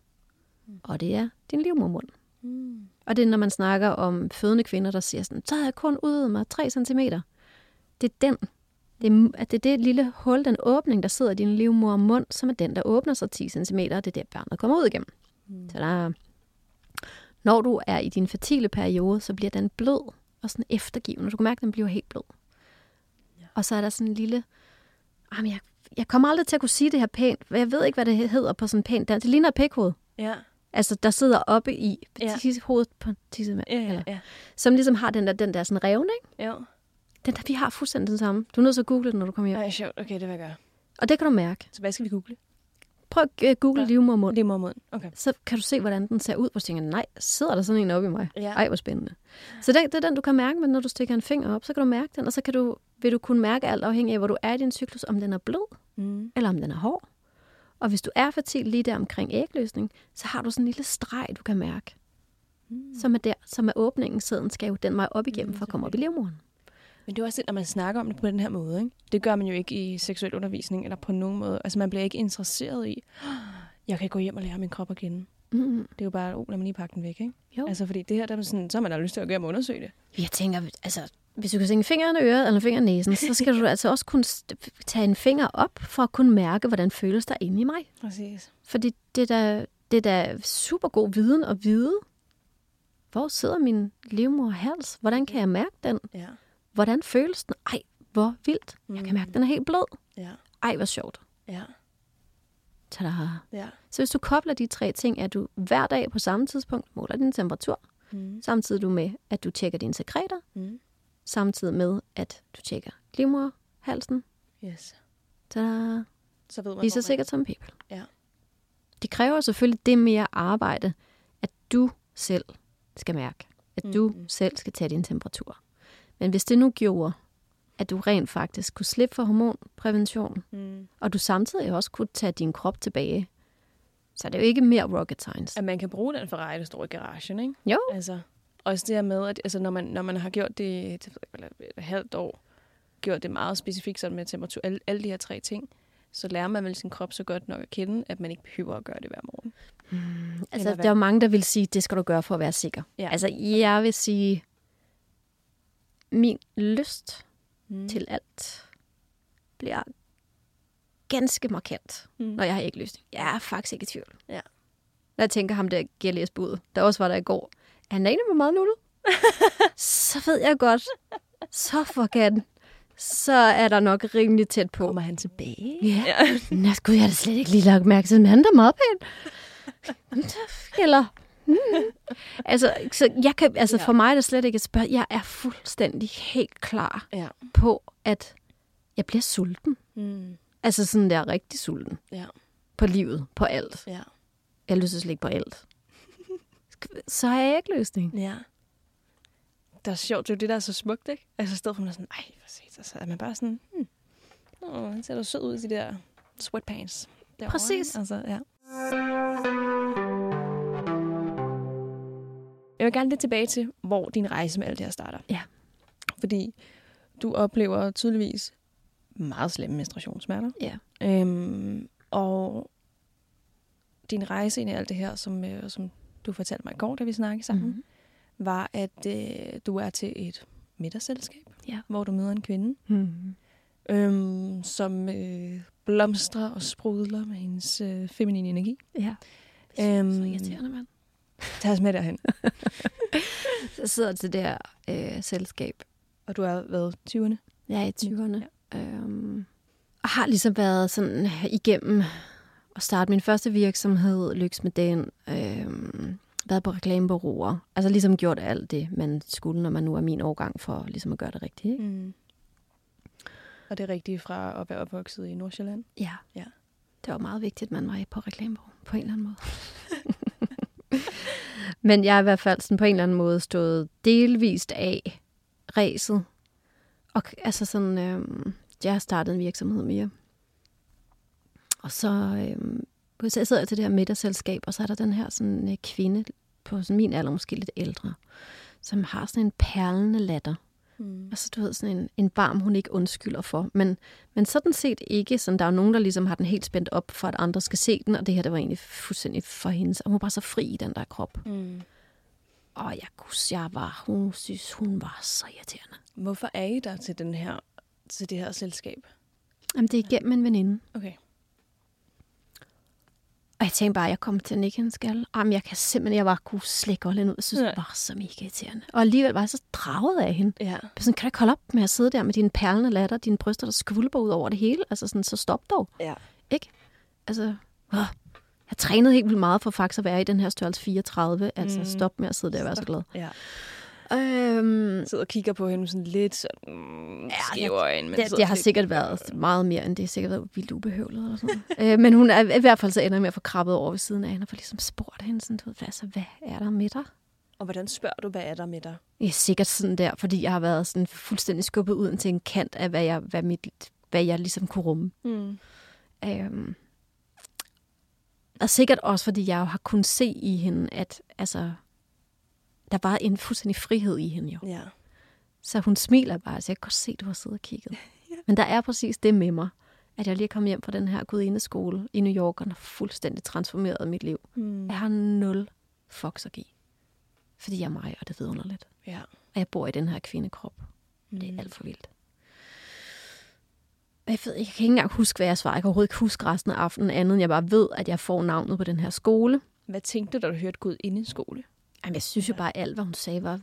Mm. Og det er din livmormund. Mm. Og det er, når man snakker om fødende kvinder, der siger sådan, så har jeg kun udvidet mig 3 cm. Det er den. Det er, at det er det lille hul, den åbning, der sidder i din livmormund, som er den, der åbner sig 10 cm, og det er der, barnet kommer ud igennem. Mm. Så der, når du er i din fertile periode, så bliver den blød og sådan eftergivende. Du kan mærke, at den bliver helt blød. Ja. Og så er der sådan en lille, jamen jeg jeg kommer aldrig til at kunne sige det her pænt, jeg ved ikke, hvad det hedder på sådan en pænt dans. Det ligner et. Ja. Altså, der sidder oppe i ja. hovedet på tissemand. Ja, ja, ja. Som ligesom har den der, den der sådan revne, ikke? Jo. Den der, vi har fuldstændig den samme. Du er nødt til at google det, når du kommer hjem. Nej, sjovt. Okay, det vil jeg gøre. Og det kan du mærke. Så hvad skal vi google? Prøv at øh, google Ja. livmormund. Livmormund. Okay. Så kan du se, hvordan den ser ud, du tænker, nej, sidder der sådan en oppe i mig? Ja. Ej, hvor spændende. Så det, det er den, du kan mærke, men når du stikker en finger op, så kan du mærke den, og så kan du, vil du kunne mærke alt afhængig af, hvor du er i din cyklus, om den er blød, Mm. eller om den er hård. Og hvis du er fertil lige der omkring ægløsning, så har du sådan en lille streg, du kan mærke, Mm. som er der, som er åbningen. Sæden skal jo den vej op igennem, Mm, for at komme op i livmoderen. Men det er også det, når man snakker om det på den her måde. Ikke? Det gør man jo ikke i seksuel undervisning, eller på nogen måde. Altså, man bliver ikke interesseret i, jeg kan gå hjem og lære min krop at kende. Mm. Det er jo bare, oh, lad mig lige pakke den væk, ikke? Jo. Altså, fordi det her, der er sådan, så har man da lyst til at gå hjem og undersøge det. Jeg tænker, altså, hvis du kan sætte en finger i øret eller en finger i næsen, så skal du altså også kunne tage en finger op, for at kunne mærke, hvordan føles der inde i mig. Præcis. Fordi det er da, det er da super god viden at vide, hvor sidder min livmorhals? Hvordan kan jeg mærke den? Ja. Hvordan føles den? Ej, hvor vildt. Jeg kan mærke, den er helt blød. Ja. Ej, hvor sjovt. Ja. Tada. Ja. Så hvis du kobler de tre ting, at du hver dag på samme tidspunkt måler din temperatur, Mm. samtidig du med, at du tjekker dine sekreter, Mm. samtidig med, at du tjekker livmorhalsen, Yes. tada, Så ved man, lige så man- sikkert som en pibel. Ja. Det kræver selvfølgelig det mere arbejde, at du selv skal mærke. At du Mhm. selv skal tage din temperatur. Men hvis det nu gjorde, at du rent faktisk kunne slippe for hormonprævention, Mm. og du samtidig også kunne tage din krop tilbage, så er det jo ikke mere rocket science. At man kan bruge den Ferrari, der står i garagen, ikke? Jo, Altså, også det her med, at altså, når, man, når man har gjort det, det et halvt år, gjort det meget specifikt sådan med temperatur, alle, alle de her tre ting, så lærer man vel sin krop så godt nok at kende, at man ikke behøver at gøre det hver morgen. altså Eller hvad? der er jo mange, der vil sige, det skal du gøre for at være sikker. Ja. Altså jeg vil sige, min lyst Mm. til alt bliver ganske markant, Mm. når jeg har ikke lyst. Jeg er faktisk ikke i tvivl. Ja. Når jeg tænker ham der Gillies bud, der også var der i går, er han egentlig på meget nuttet? så ved jeg godt, så for katten, så er der nok rimelig tæt på. Kommer han tilbage? Ja. Ja. Nå, gud, jeg har da slet ikke lige lagt mærke til, men han er meget pæn. Eller... Altså, så jeg kan, altså Ja. for mig er det slet ikke et spørgsmål. Jeg er fuldstændig helt klar Ja. på, at jeg bliver sulten. Mm. Altså sådan der rigtig sulten. Ja. På livet, på alt. Ja. Jeg lyst til at slikke på alt. Så har jeg ikke løsning. Ja. Det er sjovt, det er jo det, der er så smukt, ikke? Altså i stedet for, at man er sådan, ej, hvor set, så er man bare sådan, hmm, han ser da sød ud i de der sweatpants. Derovre, Præcis. ikke? Altså, ja. Jeg vil gerne lidt tilbage til, hvor din rejse med alt det her starter. Ja. Fordi du oplever tydeligvis meget slemme menstruationssmerter. Ja. Øhm, og din rejse ind i alt det her, som, øh, som du fortalte mig i går, da vi snakkede sammen, Mhm. mm-hmm. var, at øh, du er til et middagsselskab, Ja. hvor du møder en kvinde, Mm. øhm, som øh, blomstrer og sprudler med hendes øh, feminine energi. Ja. Øhm, så irriterende, mand. Tag os med derhen. Så sidder til det her øh, selskab. Og du har været 20'erne. Jeg er i 20'erne. Ja. Øhm, og har ligesom været sådan igennem at starte min første virksomhed, lykkes med den, øhm, været på reklamebureauer. Altså ligesom gjort alt det, man skulle, når man nu er min årgang for ligesom at gøre det rigtigt. Ikke? Mm. Og det er rigtigt fra at være opvokset i Nordsjælland. Ja. Ja. Det var meget vigtigt, at man var på reklamebureau på en eller anden måde. Men jeg har i hvert fald sådan på en eller anden måde stået delvist af ræset. Og altså sådan, øh, jeg har startet en virksomhed mere. Og så, øh, så sidder jeg til det her middagsselskab, og så er der den her sådan, øh, kvinde på sådan min alder, måske lidt ældre, som har sådan en perlende latter. Mm. Altså, du ved, sådan en, en barm, hun ikke undskylder for. Men, men sådan set ikke. Sådan, der er jo nogen, der ligesom har den helt spændt op, for at andre skal se den, og det her, det var egentlig fuldstændig for hende. Og hun var bare så fri i den der krop. Mm. Og jeg kunne, jeg var, hun synes, hun var så irriterende. Hvorfor er I der til, den her, til det her selskab? Jamen, det er igennem en veninde. Okay. Og jeg tænkte bare, at jeg kom til at nikke en skal. Jamen, jeg kan simpelthen, jeg bare kunne slække Olden ud. Jeg synes, Ja. det var så mega irriterende. Og alligevel var jeg så draget af hende. Ja. Sådan, kan du ikke holde op med at sidde der med dine perlende latter, dine bryster, der skvulper ud over det hele? Altså sådan, så stop dog. Ja. Altså, åh, jeg trænede helt vildt meget for faktisk at være i den her størrelse 34. Altså, Mm. stop med at sidde der og være så glad. Ja. Øhm, sidder og kigger på hende sådan lidt sådan, mm, ja, skæve øjne. Men det, det har sikkert været meget mere, end det har sikkert været vildt ubehøvlet. Eller sådan. øh, men hun er i hvert fald så ender med at få krabbet over ved siden af hende, og får ligesom spurgt hende sådan, du ved, altså, hvad er der med dig? Og hvordan spørger du, hvad er der med dig? Ja, sikkert sådan der, fordi jeg har været sådan fuldstændig skubbet ud til en kant af, hvad jeg, hvad mit, hvad jeg ligesom kunne rumme. Mm. Øhm, og sikkert også, fordi jeg jo har kunnet se i hende, at altså, der var en fuldstændig frihed i hende jo. Ja. Så hun smiler bare, så jeg kan godt se, du har siddet og kigget. ja. Men der er præcis det med mig, at jeg lige kommet hjem fra den her gudindeskole i New York, og har fuldstændig transformeret mit liv. Mm. Jeg har nul fucks at give. Fordi jeg er mig, og det er vidunderligt. Ja. Og jeg bor i den her kvindekrop. Mm. Det er alt for vildt. Jeg, ved, jeg kan ikke engang huske, hvad jeg svarer. Jeg kan overhovedet ikke huske resten af aftenen andet, end jeg bare ved, at jeg får navnet på den her skole. Hvad tænkte du, da du hørte Gud inde i skole? Jamen, jeg synes jo bare, at alt, hvad hun sagde, var...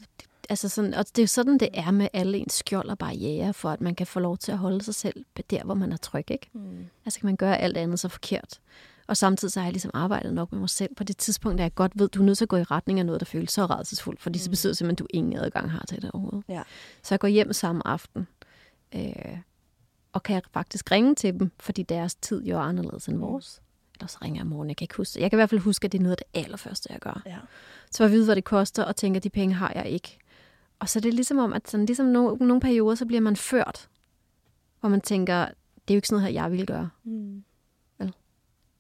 Altså sådan, og det er jo sådan, det er med alle ens skjold og barriere, for at man kan få lov til at holde sig selv der, hvor man er tryg, ikke? Mm. Altså kan man gøre alt andet så forkert. Og samtidig så har jeg ligesom arbejdet nok med mig selv på det tidspunkt, at jeg godt ved, at du er nødt til at gå i retning af noget, der føles så redselsfuldt, fordi mm. så betyder det simpelthen, at du ingen adgang har til det overhovedet. Ja. Så jeg går hjem samme aften, øh, og kan faktisk ringe til dem, fordi deres tid jo er anderledes end mm. vores. Eller så ringer jeg i morgen, jeg kan ikke huske Jeg kan i hvert fald huske, at det er noget af det allerførste, jeg gør. Ja. Så jeg vide, hvad det koster, og tænker, at de penge har jeg ikke. Og så er det ligesom om, at sådan, ligesom no, nogle perioder, så bliver man ført, hvor man tænker, det er jo ikke sådan noget her, jeg ville gøre. Mm. Vel?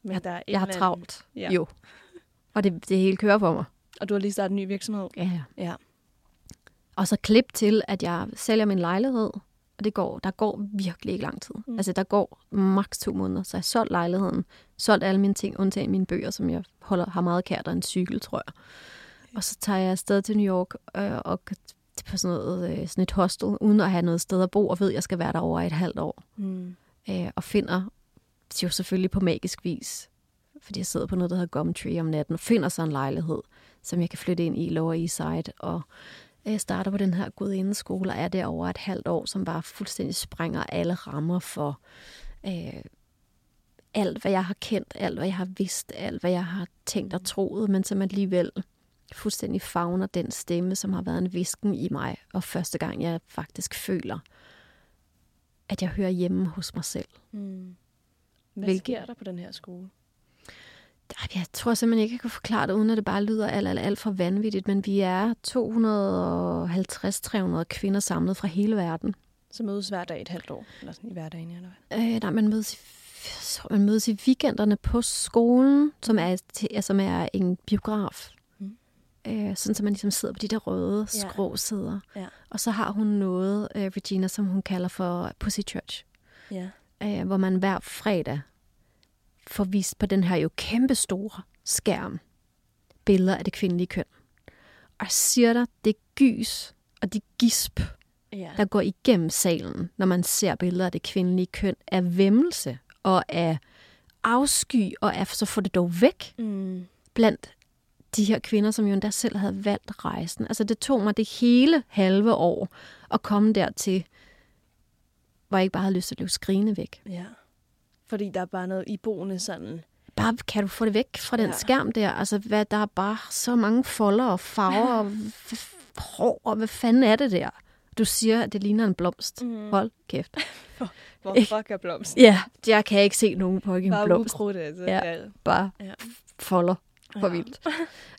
Men jeg, der er jeg har travlt, ja. jo. Og det, det hele kører for mig. Og du har lige startet en ny virksomhed? Ja. ja. Og så klip til, at jeg sælger min lejlighed, og det går, der går virkelig ikke lang tid. Mm. Altså, der går maks to måneder, så jeg har solgt lejligheden, solgt alle mine ting, undtagen mine bøger, som jeg holder, har meget kært, og en cykel, tror jeg. Og så tager jeg afsted til New York øh, og på sådan, noget, øh, sådan et hostel, uden at have noget sted at bo, og ved, at jeg skal være der over et halvt år. Mm. Øh, og finder jo selvfølgelig på magisk vis, fordi jeg sidder på noget, der hedder Gumtree om natten, og finder så en lejlighed, som jeg kan flytte ind i Lower East Side, og jeg starter på den her gudindeskole og er der over et halvt år, som bare fuldstændig sprænger alle rammer for øh, alt, hvad jeg har kendt, alt, hvad jeg har vidst, alt, hvad jeg har tænkt og troet, men som alligevel fuldstændig fagner den stemme, som har været en visken i mig, og første gang jeg faktisk føler, at jeg hører hjemme hos mig selv. Mm. Hvad Hvilket... sker der på den her skole? Jeg tror simpelthen ikke, jeg kan forklare det, uden at det bare lyder alt, alt, alt for vanvittigt. Men vi er 250-300 kvinder samlet fra hele verden. Så mødes hver dag et halvt år? Eller sådan i hverdagen, eller hvad? Øh, nej, man mødes, i, man mødes i weekenderne på skolen, som er, som er en biograf. Mm. Øh, sådan, så man ligesom sidder på de der røde skråsæder. Ja. Ja. Og så har hun noget, øh, Regina, som hun kalder for Pussy Church. Ja. Øh, hvor man hver fredag får vist på den her jo kæmpe store skærm billeder af det kvindelige køn. Og siger dig, det gys og de gisp, ja. der går igennem salen, når man ser billeder af det kvindelige køn, af vemmelse og af afsky, og af, så får det dog væk mm. blandt de her kvinder, som jo endda selv havde valgt rejsen. Altså det tog mig det hele halve år at komme dertil, hvor jeg ikke bare havde lyst til at løbe skrigende væk. Ja. Fordi der er bare noget iboende sådan... Bare kan du få det væk fra den ja. skærm der? Altså, hvad, der er bare så mange folder og farver og hår, og hvad fanden er det der? Du siger, at det ligner en blomst. Mm. Hold kæft. Hvor fuck er blomst? Ja, jeg kan ikke se nogen på en bare blomst. Ukrudt, altså. Ja, ja, bare ja. folder for ja. vildt.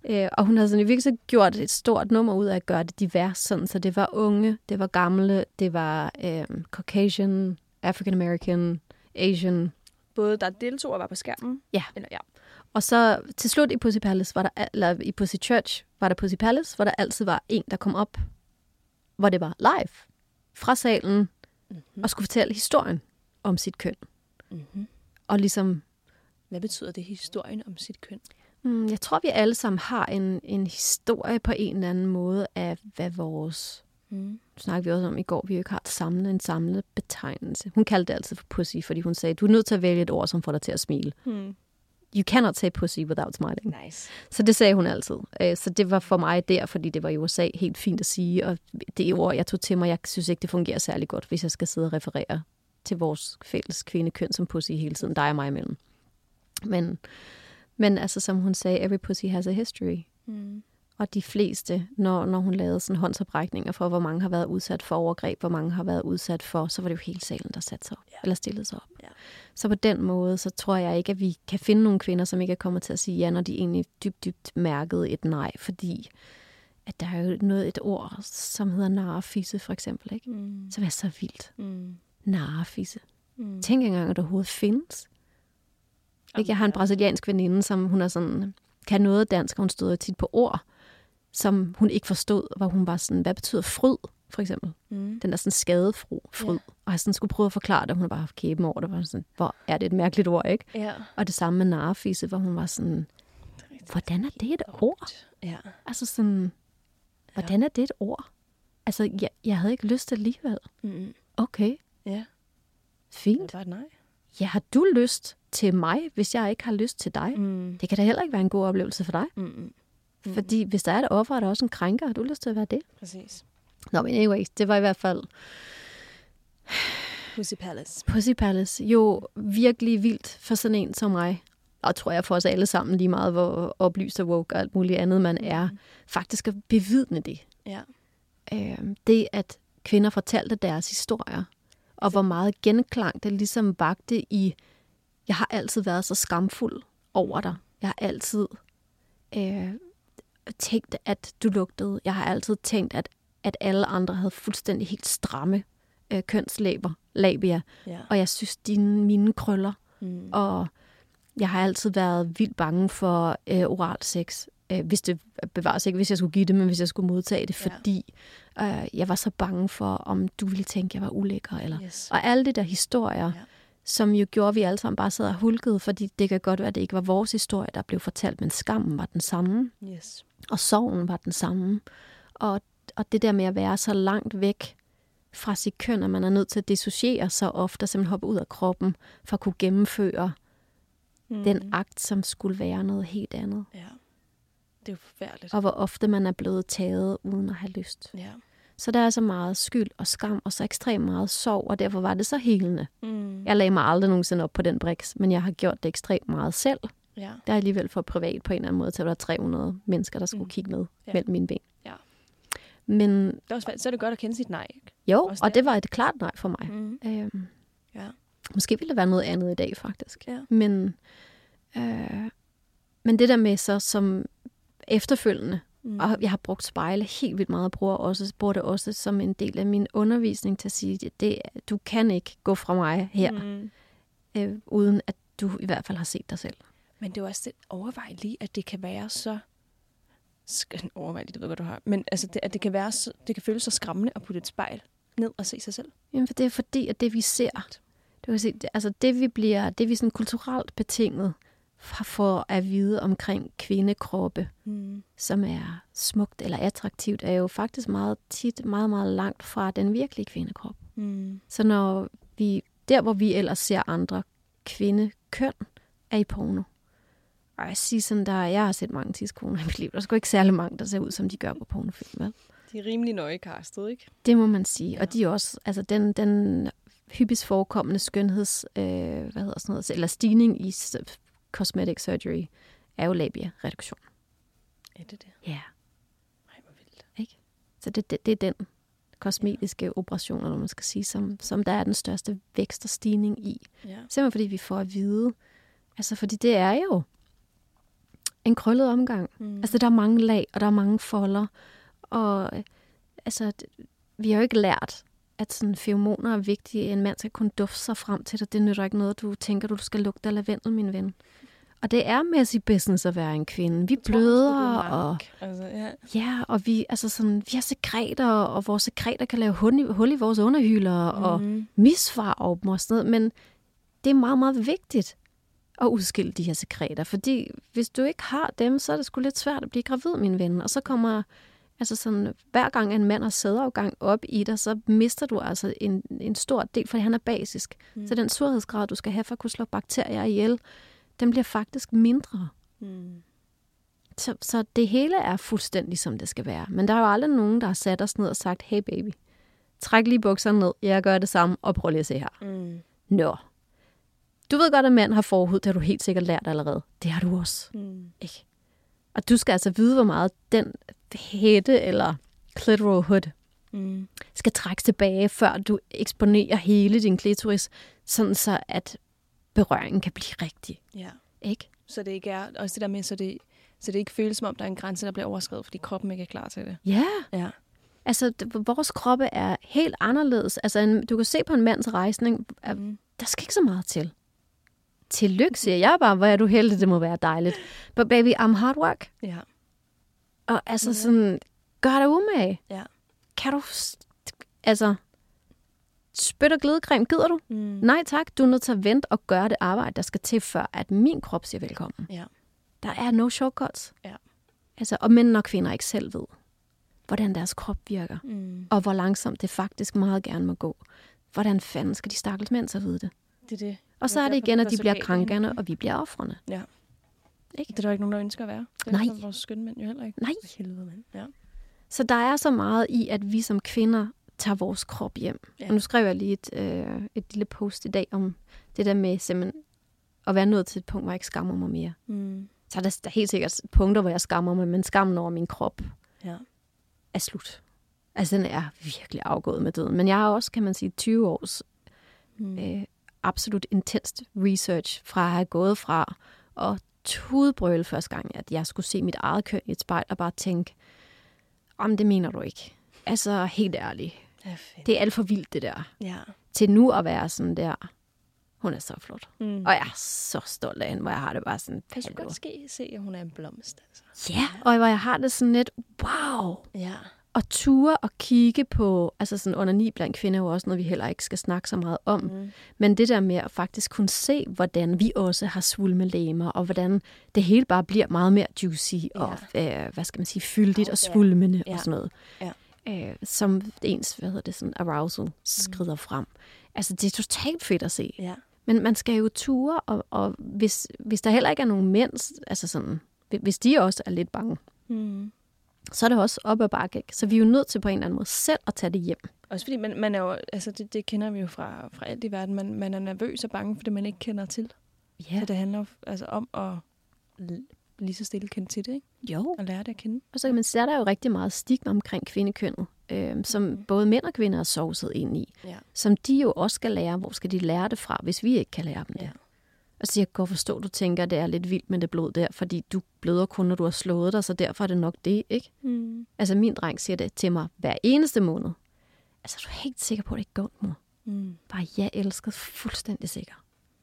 øh, og hun havde sådan i virkeligheden gjort et stort nummer ud af at gøre det divers, sådan, så det var unge, det var gamle, det var øh, Caucasian, African American, Asian, både der deltog og var på skærmen? Ja. Eller, ja. Og så til slut i Pussy Palace, var der, eller i Pussy Church, var der Pussy Palace, hvor der altid var en, der kom op, hvor det var live fra salen, mm-hmm. og skulle fortælle historien om sit køn. Mm-hmm. Og ligesom... Hvad betyder det, historien om sit køn? Mm, jeg tror, vi alle sammen har en, en historie på en eller anden måde af, hvad vores Mm. Snakkede vi også om i går, vi jo ikke har samlet en samlet betegnelse. Hun kaldte det altid for pussy, fordi hun sagde, du er nødt til at vælge et ord, som får dig til at smile. Mm. You cannot say pussy without smiling. Nice. Så det sagde hun altid. Øh, så det var for mig der, fordi det var i USA helt fint at sige, og det ord, jeg tog til mig, jeg synes ikke, det fungerer særlig godt, hvis jeg skal sidde og referere til vores fælles kvindekøn som pussy hele tiden, dig og mig imellem. Men, men altså, som hun sagde, every pussy has a history. Mm. Og de fleste, når, når hun lavede sådan håndsoprækninger for, hvor mange har været udsat for overgreb, hvor mange har været udsat for, så var det jo hele salen, der satte sig op, ja. eller stillede sig op. Ja. Så på den måde, så tror jeg ikke, at vi kan finde nogle kvinder, som ikke er kommet til at sige ja, når de egentlig dybt, dybt mærkede et nej, fordi at der er jo noget, et ord, som hedder narfisse, for eksempel, ikke? Mm. som er så vildt. Mm. Narfisse. Mm. Tænk engang, at det overhovedet findes. Ikke? Jeg har en brasiliansk veninde, som hun er sådan, kan noget dansk, og hun støder tit på ord, som hun ikke forstod, hvor hun var sådan, hvad betyder fryd, for eksempel? Mm. Den der sådan skadefru, fryd. Yeah. Og jeg sådan skulle prøve at forklare det, og hun bare haft kæben over det, var sådan, hvor er det et mærkeligt ord, ikke? Yeah. Og det samme med narfisse, hvor hun var sådan, hvordan er det et ord? Ja. Altså sådan, hvordan er det et ord? Altså, jeg, jeg havde ikke lyst til alligevel. Mm. Okay. Ja. Fint. Det nej. Ja, har du lyst til mig, hvis jeg ikke har lyst til dig? Mm. Det kan da heller ikke være en god oplevelse for dig. Mm. Mm. Fordi hvis der er et offer, er der også en krænker. Har du lyst til at være det? Præcis. Nå, men anyways, det var i hvert fald... Pussy Palace. Pussy Palace. Jo, virkelig vildt for sådan en som mig. Og tror jeg for os alle sammen lige meget, hvor oplyst og woke og alt muligt andet man er. Mm. Faktisk at bevidne det. Ja. Øh, det, at kvinder fortalte deres historier, og hvor meget genklang det ligesom vagte i, jeg har altid været så skamfuld over dig. Jeg har altid øh, tænkt, at du lugtede. Jeg har altid tænkt, at, at alle andre havde fuldstændig helt stramme øh, kønslæber, labia. Ja. Og jeg synes, dine mine krøller. Mm. Og jeg har altid været vildt bange for øh, oral sex. Øh, hvis det bevares ikke, hvis jeg skulle give det, men hvis jeg skulle modtage det, ja. fordi øh, jeg var så bange for, om du ville tænke, at jeg var ulækker. Eller, yes. Og alle de der historier, ja. Som jo gjorde, at vi alle sammen bare sad og hulkede, fordi det kan godt være, at det ikke var vores historie, der blev fortalt, men skammen var den samme. Yes. Og sorgen var den samme. Og, og det der med at være så langt væk fra sit køn, at man er nødt til at dissociere sig ofte, og simpelthen hoppe ud af kroppen, for at kunne gennemføre mm. den akt, som skulle være noget helt andet. Ja. Det er jo forfærdeligt. Og hvor ofte man er blevet taget uden at have lyst. Ja. Så der er så meget skyld og skam, og så ekstremt meget sorg, og derfor var det så helende. Mm. Jeg lagde mig aldrig nogensinde op på den briks, men jeg har gjort det ekstremt meget selv. Ja. Det er alligevel for privat på en eller anden måde, til at der var 300 mennesker, der skulle mm. kigge med ja. mellem mine ben. Ja. Men, det er også, så er det godt at kende sit nej. Jo, også og det var et klart nej for mig. Mm. Øhm, ja. Måske ville det være noget andet i dag, faktisk. Ja. Men, øh, men det der med så som efterfølgende, mm. og jeg har brugt spejle helt vildt meget, og bruger, også, bruger det også som en del af min undervisning til at sige, at det, du kan ikke gå fra mig her, mm. øh, uden at du i hvert fald har set dig selv. Men det er også det, overvej lige, at det kan være så overvej lige, det ved hvad du har. Men altså, det, at det kan, være så, det kan føles så skræmmende at putte et spejl ned og se sig selv. Jamen, for det er fordi, at det vi ser, du kan se, det, altså det vi bliver, det vi sådan kulturelt betinget for at vide omkring kvindekroppe, mm. som er smukt eller attraktivt, er jo faktisk meget tit meget, meget langt fra den virkelige kvindekrop. Mm. Så når vi, der hvor vi ellers ser andre kvindekøn, er i porno. Og jeg siger sådan, der, jeg har set mange tidskoner i mit liv. Der er sgu ikke særlig mange, der ser ud, som de gør på pornofilm, vel? De er rimelig nøje kastet, ikke? Det må man sige. Ja. Og de er også, altså den, den hyppigst forekommende skønheds, øh, hvad hedder sådan noget, eller stigning i cosmetic surgery, er jo labia-reduktion. Er det det? Ja. Nej, hvor vildt. Ikke? Så det, det, det er den kosmetiske ja. operation, eller man skal sige, som, som der er den største vækst og stigning i. Ja. Simpelthen fordi vi får at vide, altså fordi det er jo en krøllet omgang. Mm. Altså der er mange lag, og der er mange folder, og altså vi har jo ikke lært, at sådan feromoner er vigtige. En mand skal kunne dufte sig frem til dig. Det nytter ikke noget, du tænker, du skal lugte af lavendel, min ven. Og det er messy business at være en kvinde. Vi bløder, og, altså, ja. ja. og vi, altså sådan, vi har sekreter, og vores sekreter kan lave hul i, hul i vores underhylder, mm. og mhm. misfarve dem og sådan noget. Men det er meget, meget vigtigt at udskille de her sekreter, fordi hvis du ikke har dem, så er det sgu lidt svært at blive gravid, min ven. Og så kommer Altså sådan, hver gang en mand har sædafgang op i dig, så mister du altså en, en stor del, fordi han er basisk. Mm. Så den surhedsgrad, du skal have for at kunne slå bakterier ihjel, den bliver faktisk mindre. Mm. Så, så det hele er fuldstændig, som det skal være. Men der er jo aldrig nogen, der har sat os ned og sagt, hey baby, træk lige bukserne ned, jeg gør det samme, og prøv lige at se her. Mm. Nå. Du ved godt, at mand har forhud, det har du helt sikkert lært allerede. Det har du også. Mm. Ikke? Og du skal altså vide, hvor meget den hætte eller clitoral hood mm. skal trækkes tilbage, før du eksponerer hele din klitoris, sådan så at berøringen kan blive rigtig. Ja. Ikke? Så det ikke er, også det der med, så det, så det ikke føles som om, der er en grænse, der bliver overskrevet, fordi kroppen ikke er klar til det. Ja. Ja. Altså, vores kroppe er helt anderledes. Altså, en, du kan se på en mands rejsning, at mm. der skal ikke så meget til. Tillykke, siger jeg bare. Hvor er du heldig, det må være dejligt. But baby, I'm hard work. Ja. Og altså sådan, gør dig umage. Ja. Kan du, altså, spyt og glidecreme, gider du? Mm. Nej tak, du er nødt til at vente og gøre det arbejde, der skal til, før at min krop siger velkommen. Ja. Der er no shortcuts. Ja. Altså, og mænd og kvinder ikke selv ved, hvordan deres krop virker, mm. og hvor langsomt det faktisk meget gerne må gå. Hvordan fanden skal de stakkels mænd så vide det? Det er det. Og så er det igen, at de bliver krænkerne, og vi bliver offrene. Ja. Ikke? Det er der ikke nogen, der ønsker at være. Det er Nej. vores skønne mænd jo heller ikke. Nej. Helvede, mand. Ja. Så der er så meget i, at vi som kvinder tager vores krop hjem. Ja. Og nu skrev jeg lige et, øh, et lille post i dag om det der med simpelthen at være nået til et punkt, hvor jeg ikke skammer mig mere. Mm. Så er der, der er helt sikkert punkter, hvor jeg skammer mig, men skammen over min krop Ja. er slut. Altså, den er virkelig afgået med døden. Men jeg har også, kan man sige, 20 års Mm. øh, absolut intenst research fra at have gået fra og tudbrøle første gang, at jeg skulle se mit eget køn i et spejl og bare tænke, om det mener du ikke. Altså, helt ærligt. Det er. Det er alt for vildt, det der. Ja. Til nu at være sådan der, hun er så flot. Mm. Og jeg er så stolt af hende, hvor jeg har det bare sådan, Jeg skulle godt ske, se, at hun er en blomst. Altså. Ja, og hvor jeg har det sådan lidt, wow. Ja. Og ture og kigge på, altså sådan under ni blandt kvinder er jo også noget, vi heller ikke skal snakke så meget om. Mm. Men det der med at faktisk kunne se, hvordan vi også har svulmelæmer, og hvordan det hele bare bliver meget mere juicy, ja. og øh, hvad skal man sige, fyldigt og Ja. svulmende Ja. og sådan noget. Ja. Øh, som ens, hvad hedder det, sådan arousal skrider mm. frem. Altså, det er totalt fedt at se. Ja. Men man skal jo ture, og, og hvis, hvis der heller ikke er nogen mænd, altså sådan, hvis de også er lidt bange, Mm. Så er det også op ad bakke. ikke? Så vi er jo nødt til på en eller anden måde selv at tage det hjem. Også fordi man, man er jo, altså det, det kender vi jo fra, fra alt i verden, man, man er nervøs og bange for det, man ikke kender til. Ja. Så det handler altså om at lige så stille kende til det, ikke? Jo. Og lære det at kende. Og så kan man se, der er jo rigtig meget stigma omkring kvindekønnet, øh, som Mhm. både mænd og kvinder er sovset ind i. Ja. Som de jo også skal lære. Hvor skal de lære det fra, hvis vi ikke kan lære dem det? Ja. Og så jeg kan godt forstå, at du tænker, at det er lidt vildt med det blod der, fordi du bløder kun, når du har slået dig, så derfor er det nok det, ikke? Mm. Altså min dreng siger det til mig hver eneste måned. Altså du er helt sikker på, at det ikke går ondt, mor. Mm. Bare jeg elsker fuldstændig sikker.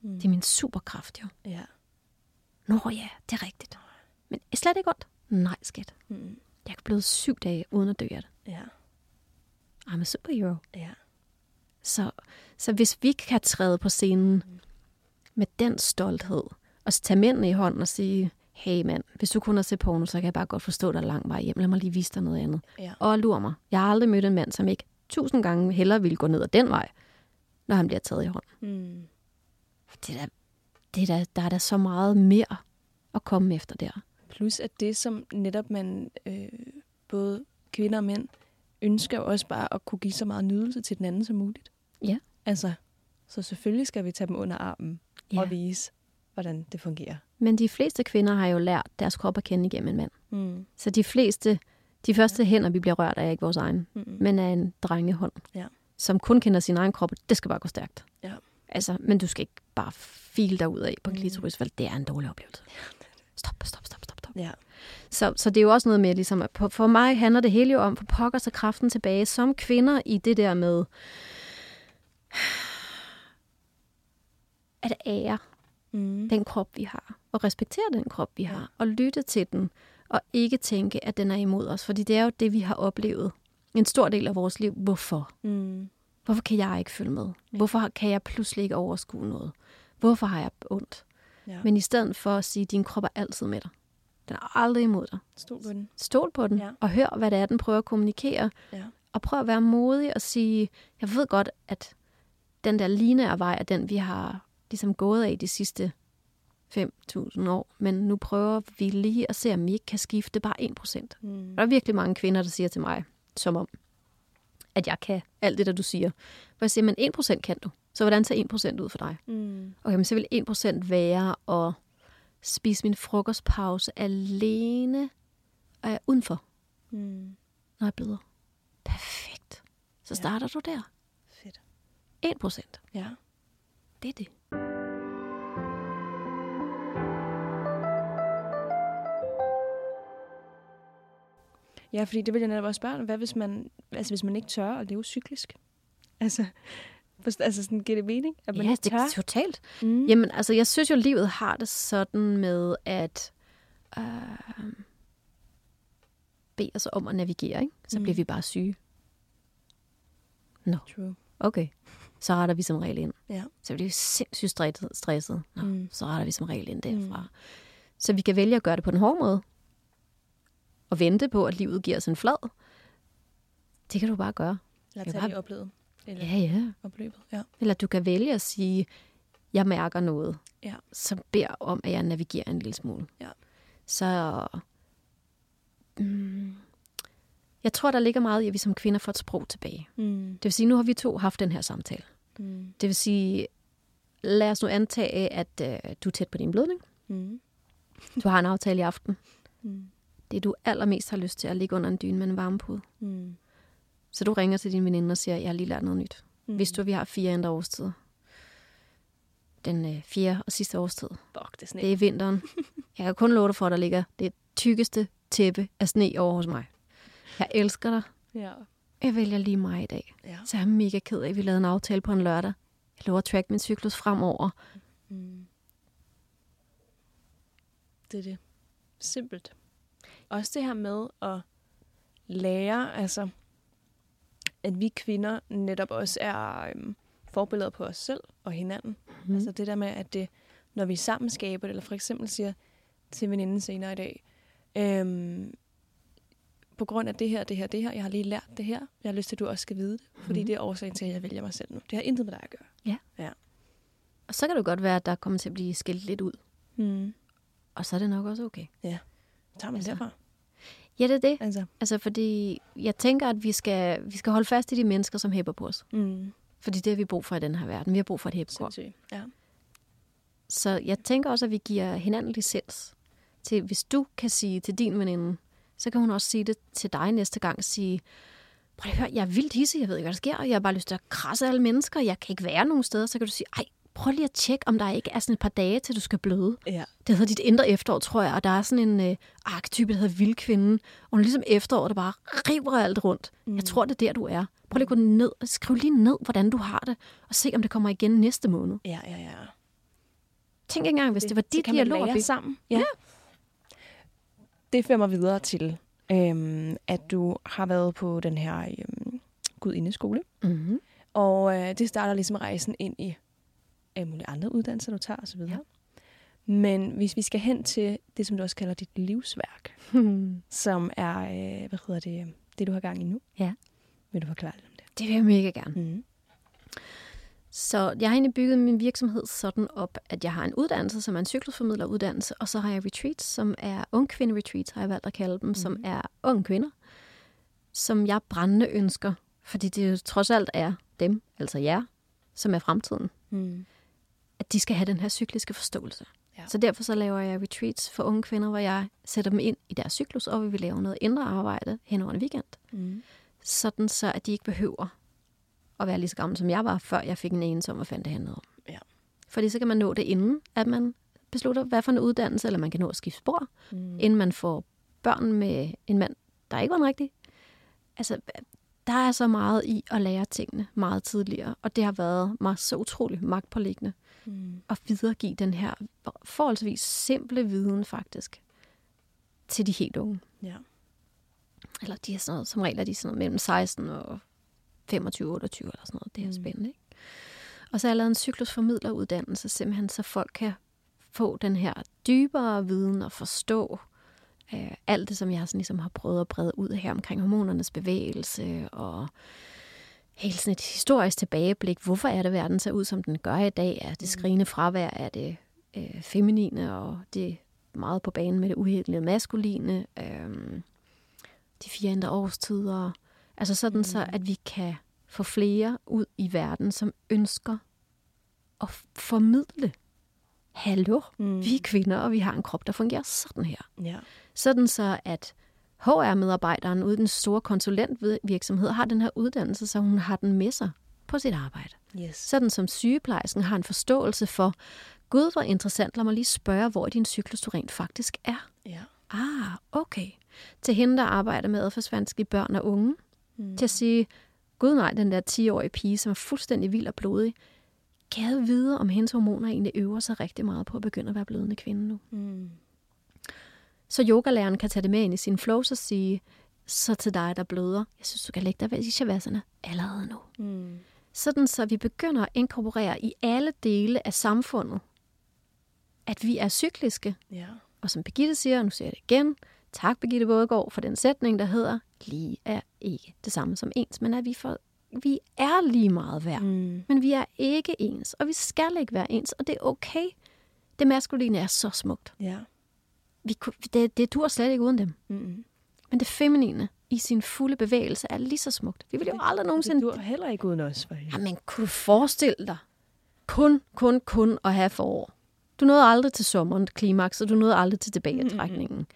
Mm. Det er min superkraft, jo. Ja. Nå ja, det er rigtigt. Men er slet ikke ondt? Nej, skat. Mm. Jeg kan blive syv dage uden at dø af det. Ja. I'm a superhero. Ja. Så, så hvis vi kan træde på scenen med den stolthed, og så tage mændene i hånden og sige, hey mand, hvis du kun har set porno, så kan jeg bare godt forstå, er lang vej hjem. Lad mig lige vise dig noget andet. Ja. Og lur mig. Jeg har aldrig mødt en mand, som ikke tusind gange hellere ville gå ned ad den vej, når han bliver taget i hånden. Mm. Det er da, det er da, der er da så meget mere at komme efter der. Plus at det, som netop man, øh, både kvinder og mænd, ønsker også bare at kunne give så meget nydelse til den anden som muligt. Ja. Altså, så selvfølgelig skal vi tage dem under armen ja. og vise, hvordan det fungerer. Men de fleste kvinder har jo lært deres krop at kende igennem en mand. Mm. Så de fleste, de første hænder, vi bliver rørt af, er ikke vores egen, Mm. men er en drengehånd, Ja. som kun kender sin egen krop. Det skal bare gå stærkt. Ja. Altså, men du skal ikke bare file dig ud af på Mm. klitoris, for det er en dårlig oplevelse. Stop, stop, stop, stop, stop. Ja. Så, så det er jo også noget med, ligesom, at på, for mig handler det hele jo om, for pokker sig kraften tilbage som kvinder i det der med at ære Mm. den krop, vi har, og respektere den krop, vi har, og lytte til den, og ikke tænke, at den er imod os, fordi det er jo det, vi har oplevet en stor del af vores liv. Hvorfor? Mm. Hvorfor kan jeg ikke følge med? Hvorfor kan jeg pludselig ikke overskue noget? Hvorfor har jeg ondt? Ja. Men i stedet for at sige, at din krop er altid med dig. Den er aldrig imod dig. Stol på den. Stol på den, Ja. og hør, hvad det er, den prøver at kommunikere. Ja. Og prøv at være modig og sige, jeg ved godt, at den der lineære vej er den, vi har ligesom gået af de sidste 5.000 år. Men nu prøver vi lige at se, om vi ikke kan skifte bare 1%. Mm. Der er virkelig mange kvinder, der siger til mig, som om, at jeg kan alt det, der du siger. Hvor jeg siger, men 1% kan du. Så hvordan ser 1% ud for dig? Mm. Okay, men så vil 1% være at spise min frokostpause alene og jeg er udenfor, Mm. når jeg bløder. Perfekt. Så Ja. starter du der. Fedt. 1 procent. Ja. Det er det. Ja, fordi det vil jeg netop også spørge, hvad hvis man, altså hvis man ikke tør at leve cyklisk? Altså, altså sådan, giver det mening, at man ja, ikke det tør? er totalt. Mm. Jamen, altså, jeg synes jo, livet har det sådan med at øh, bede os om at navigere, ikke? Så Mm. bliver vi bare syge. Nå, True. okay. Så retter vi som regel ind. Ja. Så bliver vi sindssygt stresset. stresset. Nå, Mm. mm. så retter vi som regel ind derfra. Mm. Så vi kan vælge at gøre det på den hårde måde. Og vente på, at livet giver os en flad. Det kan du bare gøre. Jeg tage har- det oplevet. Eller Ja, ja. opløbet. Ja. Eller du kan vælge at sige, jeg mærker noget, Ja. som beder om, at jeg navigerer en lille smule. Ja. Så mm, jeg tror, der ligger meget i, at vi som kvinder får et sprog tilbage. Mm. Det vil sige, nu har vi to haft den her samtale. Mm. Det vil sige, lad os nu antage, at øh, du er tæt på din blødning. Mm. Du har en aftale i aften. Mm. Det, du allermest har lyst til, at ligge under en dyne med en varmepude. Mm. Så du ringer til din veninde og siger, jeg har lige lært noget nyt. Mm. Hvis du, at vi har fire andre årstider. Den øh, fjerde og sidste årstid. Fuck, det er. Det er vinteren. Jeg kan kun love dig for, at der ligger det tykkeste tæppe af sne over hos mig. Jeg elsker dig. Ja. Jeg vælger lige mig i dag. Ja. Så jeg er mega ked af, at vi lavede en aftale på en lørdag. Jeg lover at track min cyklus fremover. Mm. Det er det. Simpelt. Også det her med at lære, altså, at vi kvinder netop også er øhm, forbilleder på os selv og hinanden. Mm. Mm. Altså det der med, at det, når vi sammen skaber det, eller for eksempel siger til veninden senere i dag, øhm, på grund af det her, det her, det her, jeg har lige lært det her, jeg har lyst til, at du også skal vide det, fordi Mhm. det er årsagen til, at jeg vælger mig selv nu. Det har intet med dig at gøre. Og så kan det godt være, at der kommer til at blive skilt lidt ud. Mm. Og så er det nok også okay. Tager man Altså. derfra? Ja, det er det. Altså. Altså, fordi jeg tænker, at vi skal, vi skal holde fast i de mennesker, som hæpper på os. Mm. Fordi det har vi brug for i den her verden. Vi har brug for et. Sindssygt. Ja. Så jeg tænker også, at vi giver hinanden licens til, hvis du kan sige til din veninde, så kan hun også sige det til dig næste gang. Sige, prøv at høre, jeg er vildt hisse, jeg ved ikke, hvad der sker, og jeg har bare lyst til at krasse alle mennesker, jeg kan ikke være nogen steder. Så kan du sige, ej, prøv lige at tjekke, om der ikke er sådan et par dage, til du skal bløde. Ja. Det hedder dit indre efterår, tror jeg, og der er sådan en øh, arketype, der hedder vildkvinden. Og hun er ligesom efterår, der bare river alt rundt. Mm. Jeg tror, det er der, du er. Prøv lige at gå ned og skriv lige ned, hvordan du har det, og se, om det kommer igen næste måned. Ja, ja, ja. Tænk engang, hvis det, det var dit man dialog. vi- sammen. Ja. ja. Det fører mig videre til, øhm, at du har været på den her øhm, gudindeskole. Mm-hmm. Og øh, det starter ligesom rejsen ind i alle mulige andre uddannelser, du tager osv. Ja. Men hvis vi skal hen til det, som du også kalder dit livsværk, som er, øh, hvad hedder det, det du har gang i nu. Ja. Vil du forklare lidt om det? Det vil jeg mega gerne. Mm. Så jeg har egentlig bygget min virksomhed sådan op, at jeg har en uddannelse, som er en cyklusformidleruddannelse, og så har jeg retreats, som er ung kvinde retreats, har jeg valgt at kalde dem, mm. som er unge kvinder, som jeg brændende ønsker, fordi det jo trods alt er dem, altså jer, som er fremtiden, Mm. At de skal have den her cykliske forståelse. Ja. Så derfor så laver jeg retreats for unge kvinder, hvor jeg sætter dem ind i deres cyklus, og vi vil lave noget indre arbejde hen over en weekend. Mm. sådan så at de ikke behøver at være lige så gammel, som jeg var, før jeg fik en enelse om, hvad fanden det handlede om. Ja. Fordi så kan man nå det inden, at man beslutter, hvad for en uddannelse, eller man kan nå at skifte spor, Mm. inden man får børn med en mand, der ikke var en rigtig. Altså, der er så meget i at lære tingene meget tidligere, og det har været mig så utroligt magtpåliggende Mm. at videregive den her forholdsvis simple viden faktisk til de helt unge. Ja. Eller de er sådan noget, som regel er de sådan noget mellem 16 og 25, 28 eller sådan noget. Det er Mm. mm. spændende, ikke? Og så har jeg lavet en cyklusformidleruddannelse, simpelthen så folk kan få den her dybere viden og forstå øh, alt det, som jeg sådan ligesom har prøvet at brede ud her omkring hormonernes bevægelse og helt sådan et historisk tilbageblik. Hvorfor er det, verden ser ud, som den gør i dag? Er det skrigende fravær? Er det øh, feminine? Og det meget på banen med det uheldige maskuline? Øh, de fire indre årstider. Altså sådan mm. så, at vi kan få flere ud i verden, som ønsker at formidle hallo, mm. vi er kvinder, og vi har en krop, der fungerer sådan her. Ja. Sådan så, at HR-medarbejderen ude i den store konsulentvirksomhed har den her uddannelse, så hun har den med sig på sit arbejde. Yes. Sådan som sygeplejersken har en forståelse for, gud, hvor interessant, lad mig lige spørge, hvor din cyklus du rent faktisk er. Ja. Ah, okay. Til hende, der arbejder med adfærdsvanskelige børn og unge, mm. til at sige, gud nej, den der 10-årige pige, som er fuldstændig vild og blodig, kan vide, om hendes hormoner egentlig øver sig rigtig meget på at begynde at være blødende kvinde nu. Mm. Så yogalæreren kan tage det med ind i sin flows og sige, så til dig, der bløder, jeg synes, du kan lægge dig ved Ishavasana allerede nu. Mm. Sådan så vi begynder at inkorporere i alle dele af samfundet, at vi er cykliske. Ja. Og som Birgitte siger, og nu siger jeg det igen, tak Birgitte Bådegaard for den sætning, der hedder, lige er ikke det samme som ens, men at vi, for, vi er lige meget værd. Mm. Men vi er ikke ens, og vi skal ikke være ens, og det er okay. Det maskuline er så smukt. Ja. Vi, det, det dur slet ikke uden dem. Mm. Men det feminine i sin fulde bevægelse er lige så smukt. Vi vil jo aldrig Det nogensinde... dur heller ikke uden os. Jamen, kunne du forestille dig kun, kun, kun at have forår? Du nåede aldrig til sommeren, klimaks, og du nåede aldrig til tilbagetrækningen. Mm-hmm.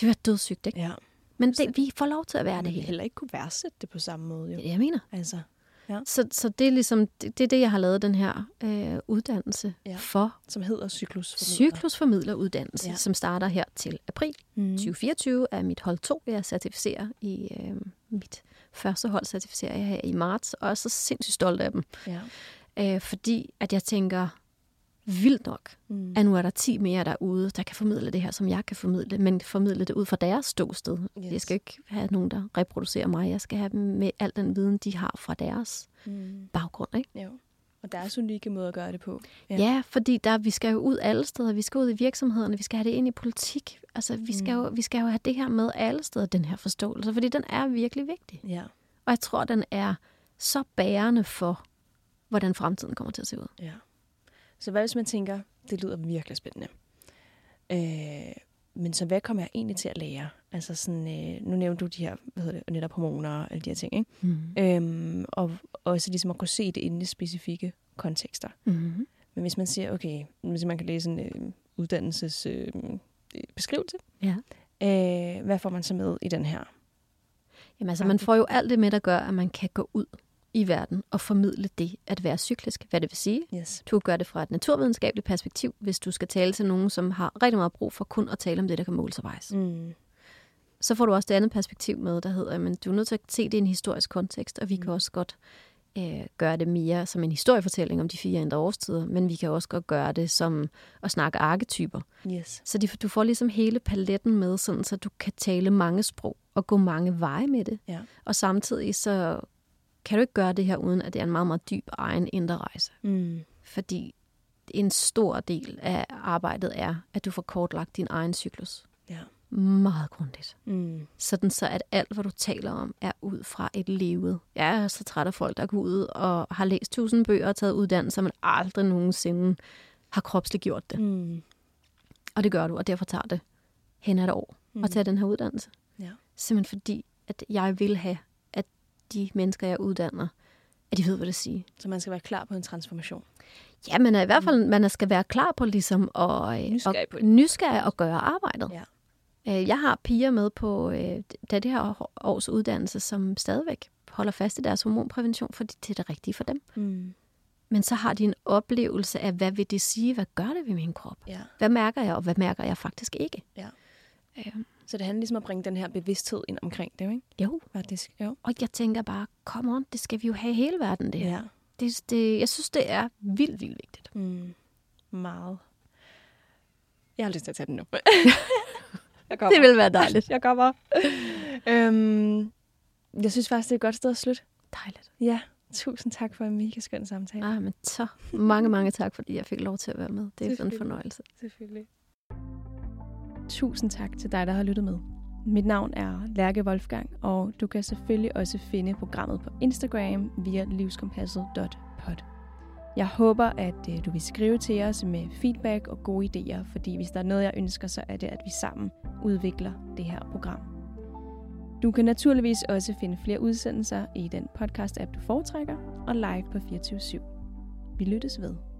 Det var dødssygt, ikke? Ja. Men det, vi får lov til at være det hele. heller ikke kunne værdsætte det på samme måde. Jo. Det det, jeg mener. Altså, Så, så det er ligesom, det, det er det, jeg har lavet den her øh, uddannelse Ja. ja. for. som hedder cyklus. Cyklusformidleruddannelse, Ja. ja. som starter her til april Mm. 2024 er mit hold 2, jeg certificerer i øh, mit første hold certificerer jeg her i marts, og jeg er så sindssygt stolt af dem. Ja. Øh, fordi at jeg tænker, vildt nok, Mm. at nu er der 10 mere derude, der kan formidle det her, som jeg kan formidle, men formidle det ud fra deres ståsted. Yes. Jeg skal ikke have nogen, der reproducerer mig. Jeg skal have dem med al den viden, de har fra deres Mm. baggrund. Ikke? Jo. Og der er så unikke måder at gøre det på. Ja. ja, fordi der, vi skal jo ud alle steder. Vi skal ud i virksomhederne. Vi skal have det ind i politik. Altså, vi skal, Mm. jo, vi skal jo have det her med alle steder, den her forståelse, fordi den er virkelig vigtig. Ja. Og jeg tror, den er så bærende for, hvordan fremtiden kommer til at se ud. ja. Så hvad hvis man tænker, det lyder virkelig spændende. Øh, men så hvad kommer jeg egentlig til at lære? Altså sådan, øh, nu nævnte du de her, hvad hedder det, netop hormoner og alle de her ting, ikke? Mm. Øhm, og også ligesom at kunne se det inde i specifikke kontekster. Mm. Men hvis man siger, okay, hvis man kan læse en øh, uddannelses øh, beskrivelse, Ja. øh, hvad får man så med i den her? Jamen altså, man får jo alt det med, der gør, at man kan gå ud i verden og formidle det at være cyklisk. Hvad det vil sige. Yes. Du kan gøre det fra et naturvidenskabeligt perspektiv, hvis du skal tale til nogen, som har rigtig meget brug for kun at tale om det, der kan måles og vejes. Mm. Så får du også det andet perspektiv med, der hedder, at du er nødt til at se det i en historisk kontekst, og vi kan også godt øh, gøre det mere som en historiefortælling om de fire indre årstider, men vi kan også godt gøre det som at snakke arketyper. Yes. Så de, du får ligesom hele paletten med, sådan, så du kan tale mange sprog og gå mange veje med det. Ja. Og samtidig så kan du ikke gøre det her, uden at det er en meget, meget dyb egen indre rejse. Mm. Fordi en stor del af arbejdet er, at du får kortlagt din egen cyklus. Ja. Meget grundigt. Mm. Sådan så, at alt, hvad du taler om, er ud fra et levet. Jeg er så træt af folk, der går ud og har læst tusind bøger og taget uddannelser, men aldrig nogensinde har kropsligt gjort det. Mm. Og det gør du, og derfor tager det hen ad et år Mm. at tage den her uddannelse. Ja. Simpelthen fordi, at jeg vil have, de mennesker, jeg uddanner, at de ved, hvad det siger. Så man skal være klar på en transformation. Ja, men i hvert fald, man skal være klar på ligesom at, Nysgerrig på at, nysgerrig at gøre arbejdet. Ja. Øh, Jeg har piger med på øh, da det her års uddannelse, som stadigvæk holder fast i deres hormonprævention, fordi det er det rigtige for dem. Mm. Men så har de en oplevelse af, hvad vil det sige? Hvad gør det ved min krop? Ja. Hvad mærker jeg, og hvad mærker jeg faktisk ikke? Ja. Øh, Så det handler ligesom om at bringe den her bevidsthed ind omkring det, ikke? jo, Faktisk. Jo. og jeg tænker bare, come on, det skal vi jo have i hele verden, det her. Ja. Det, det, jeg synes, det er vildt, vildt vigtigt. Mm. Meget. Jeg har lyst til at tage den nu. jeg kommer. Det vil være dejligt. Jeg kommer. øhm, jeg synes faktisk, det er et godt sted at slutte. Dejligt. Ja. Tusind tak for en mega skøn samtale. Ah, men så mange, mange tak, fordi jeg fik lov til at være med. Det er en fornøjelse. Selvfølgelig. Tusind tak til dig, der har lyttet med. Mit navn er Lærke Wolfgang, og du kan selvfølgelig også finde programmet på Instagram via livskompasset.pod. Jeg håber, at øh, du vil skrive til os med feedback og gode idéer, fordi hvis der er noget, jeg ønsker, så er det, at vi sammen udvikler det her program. Du kan naturligvis også finde flere udsendelser i den podcast-app, du foretrækker, og live på 24 /7. Vi lyttes ved.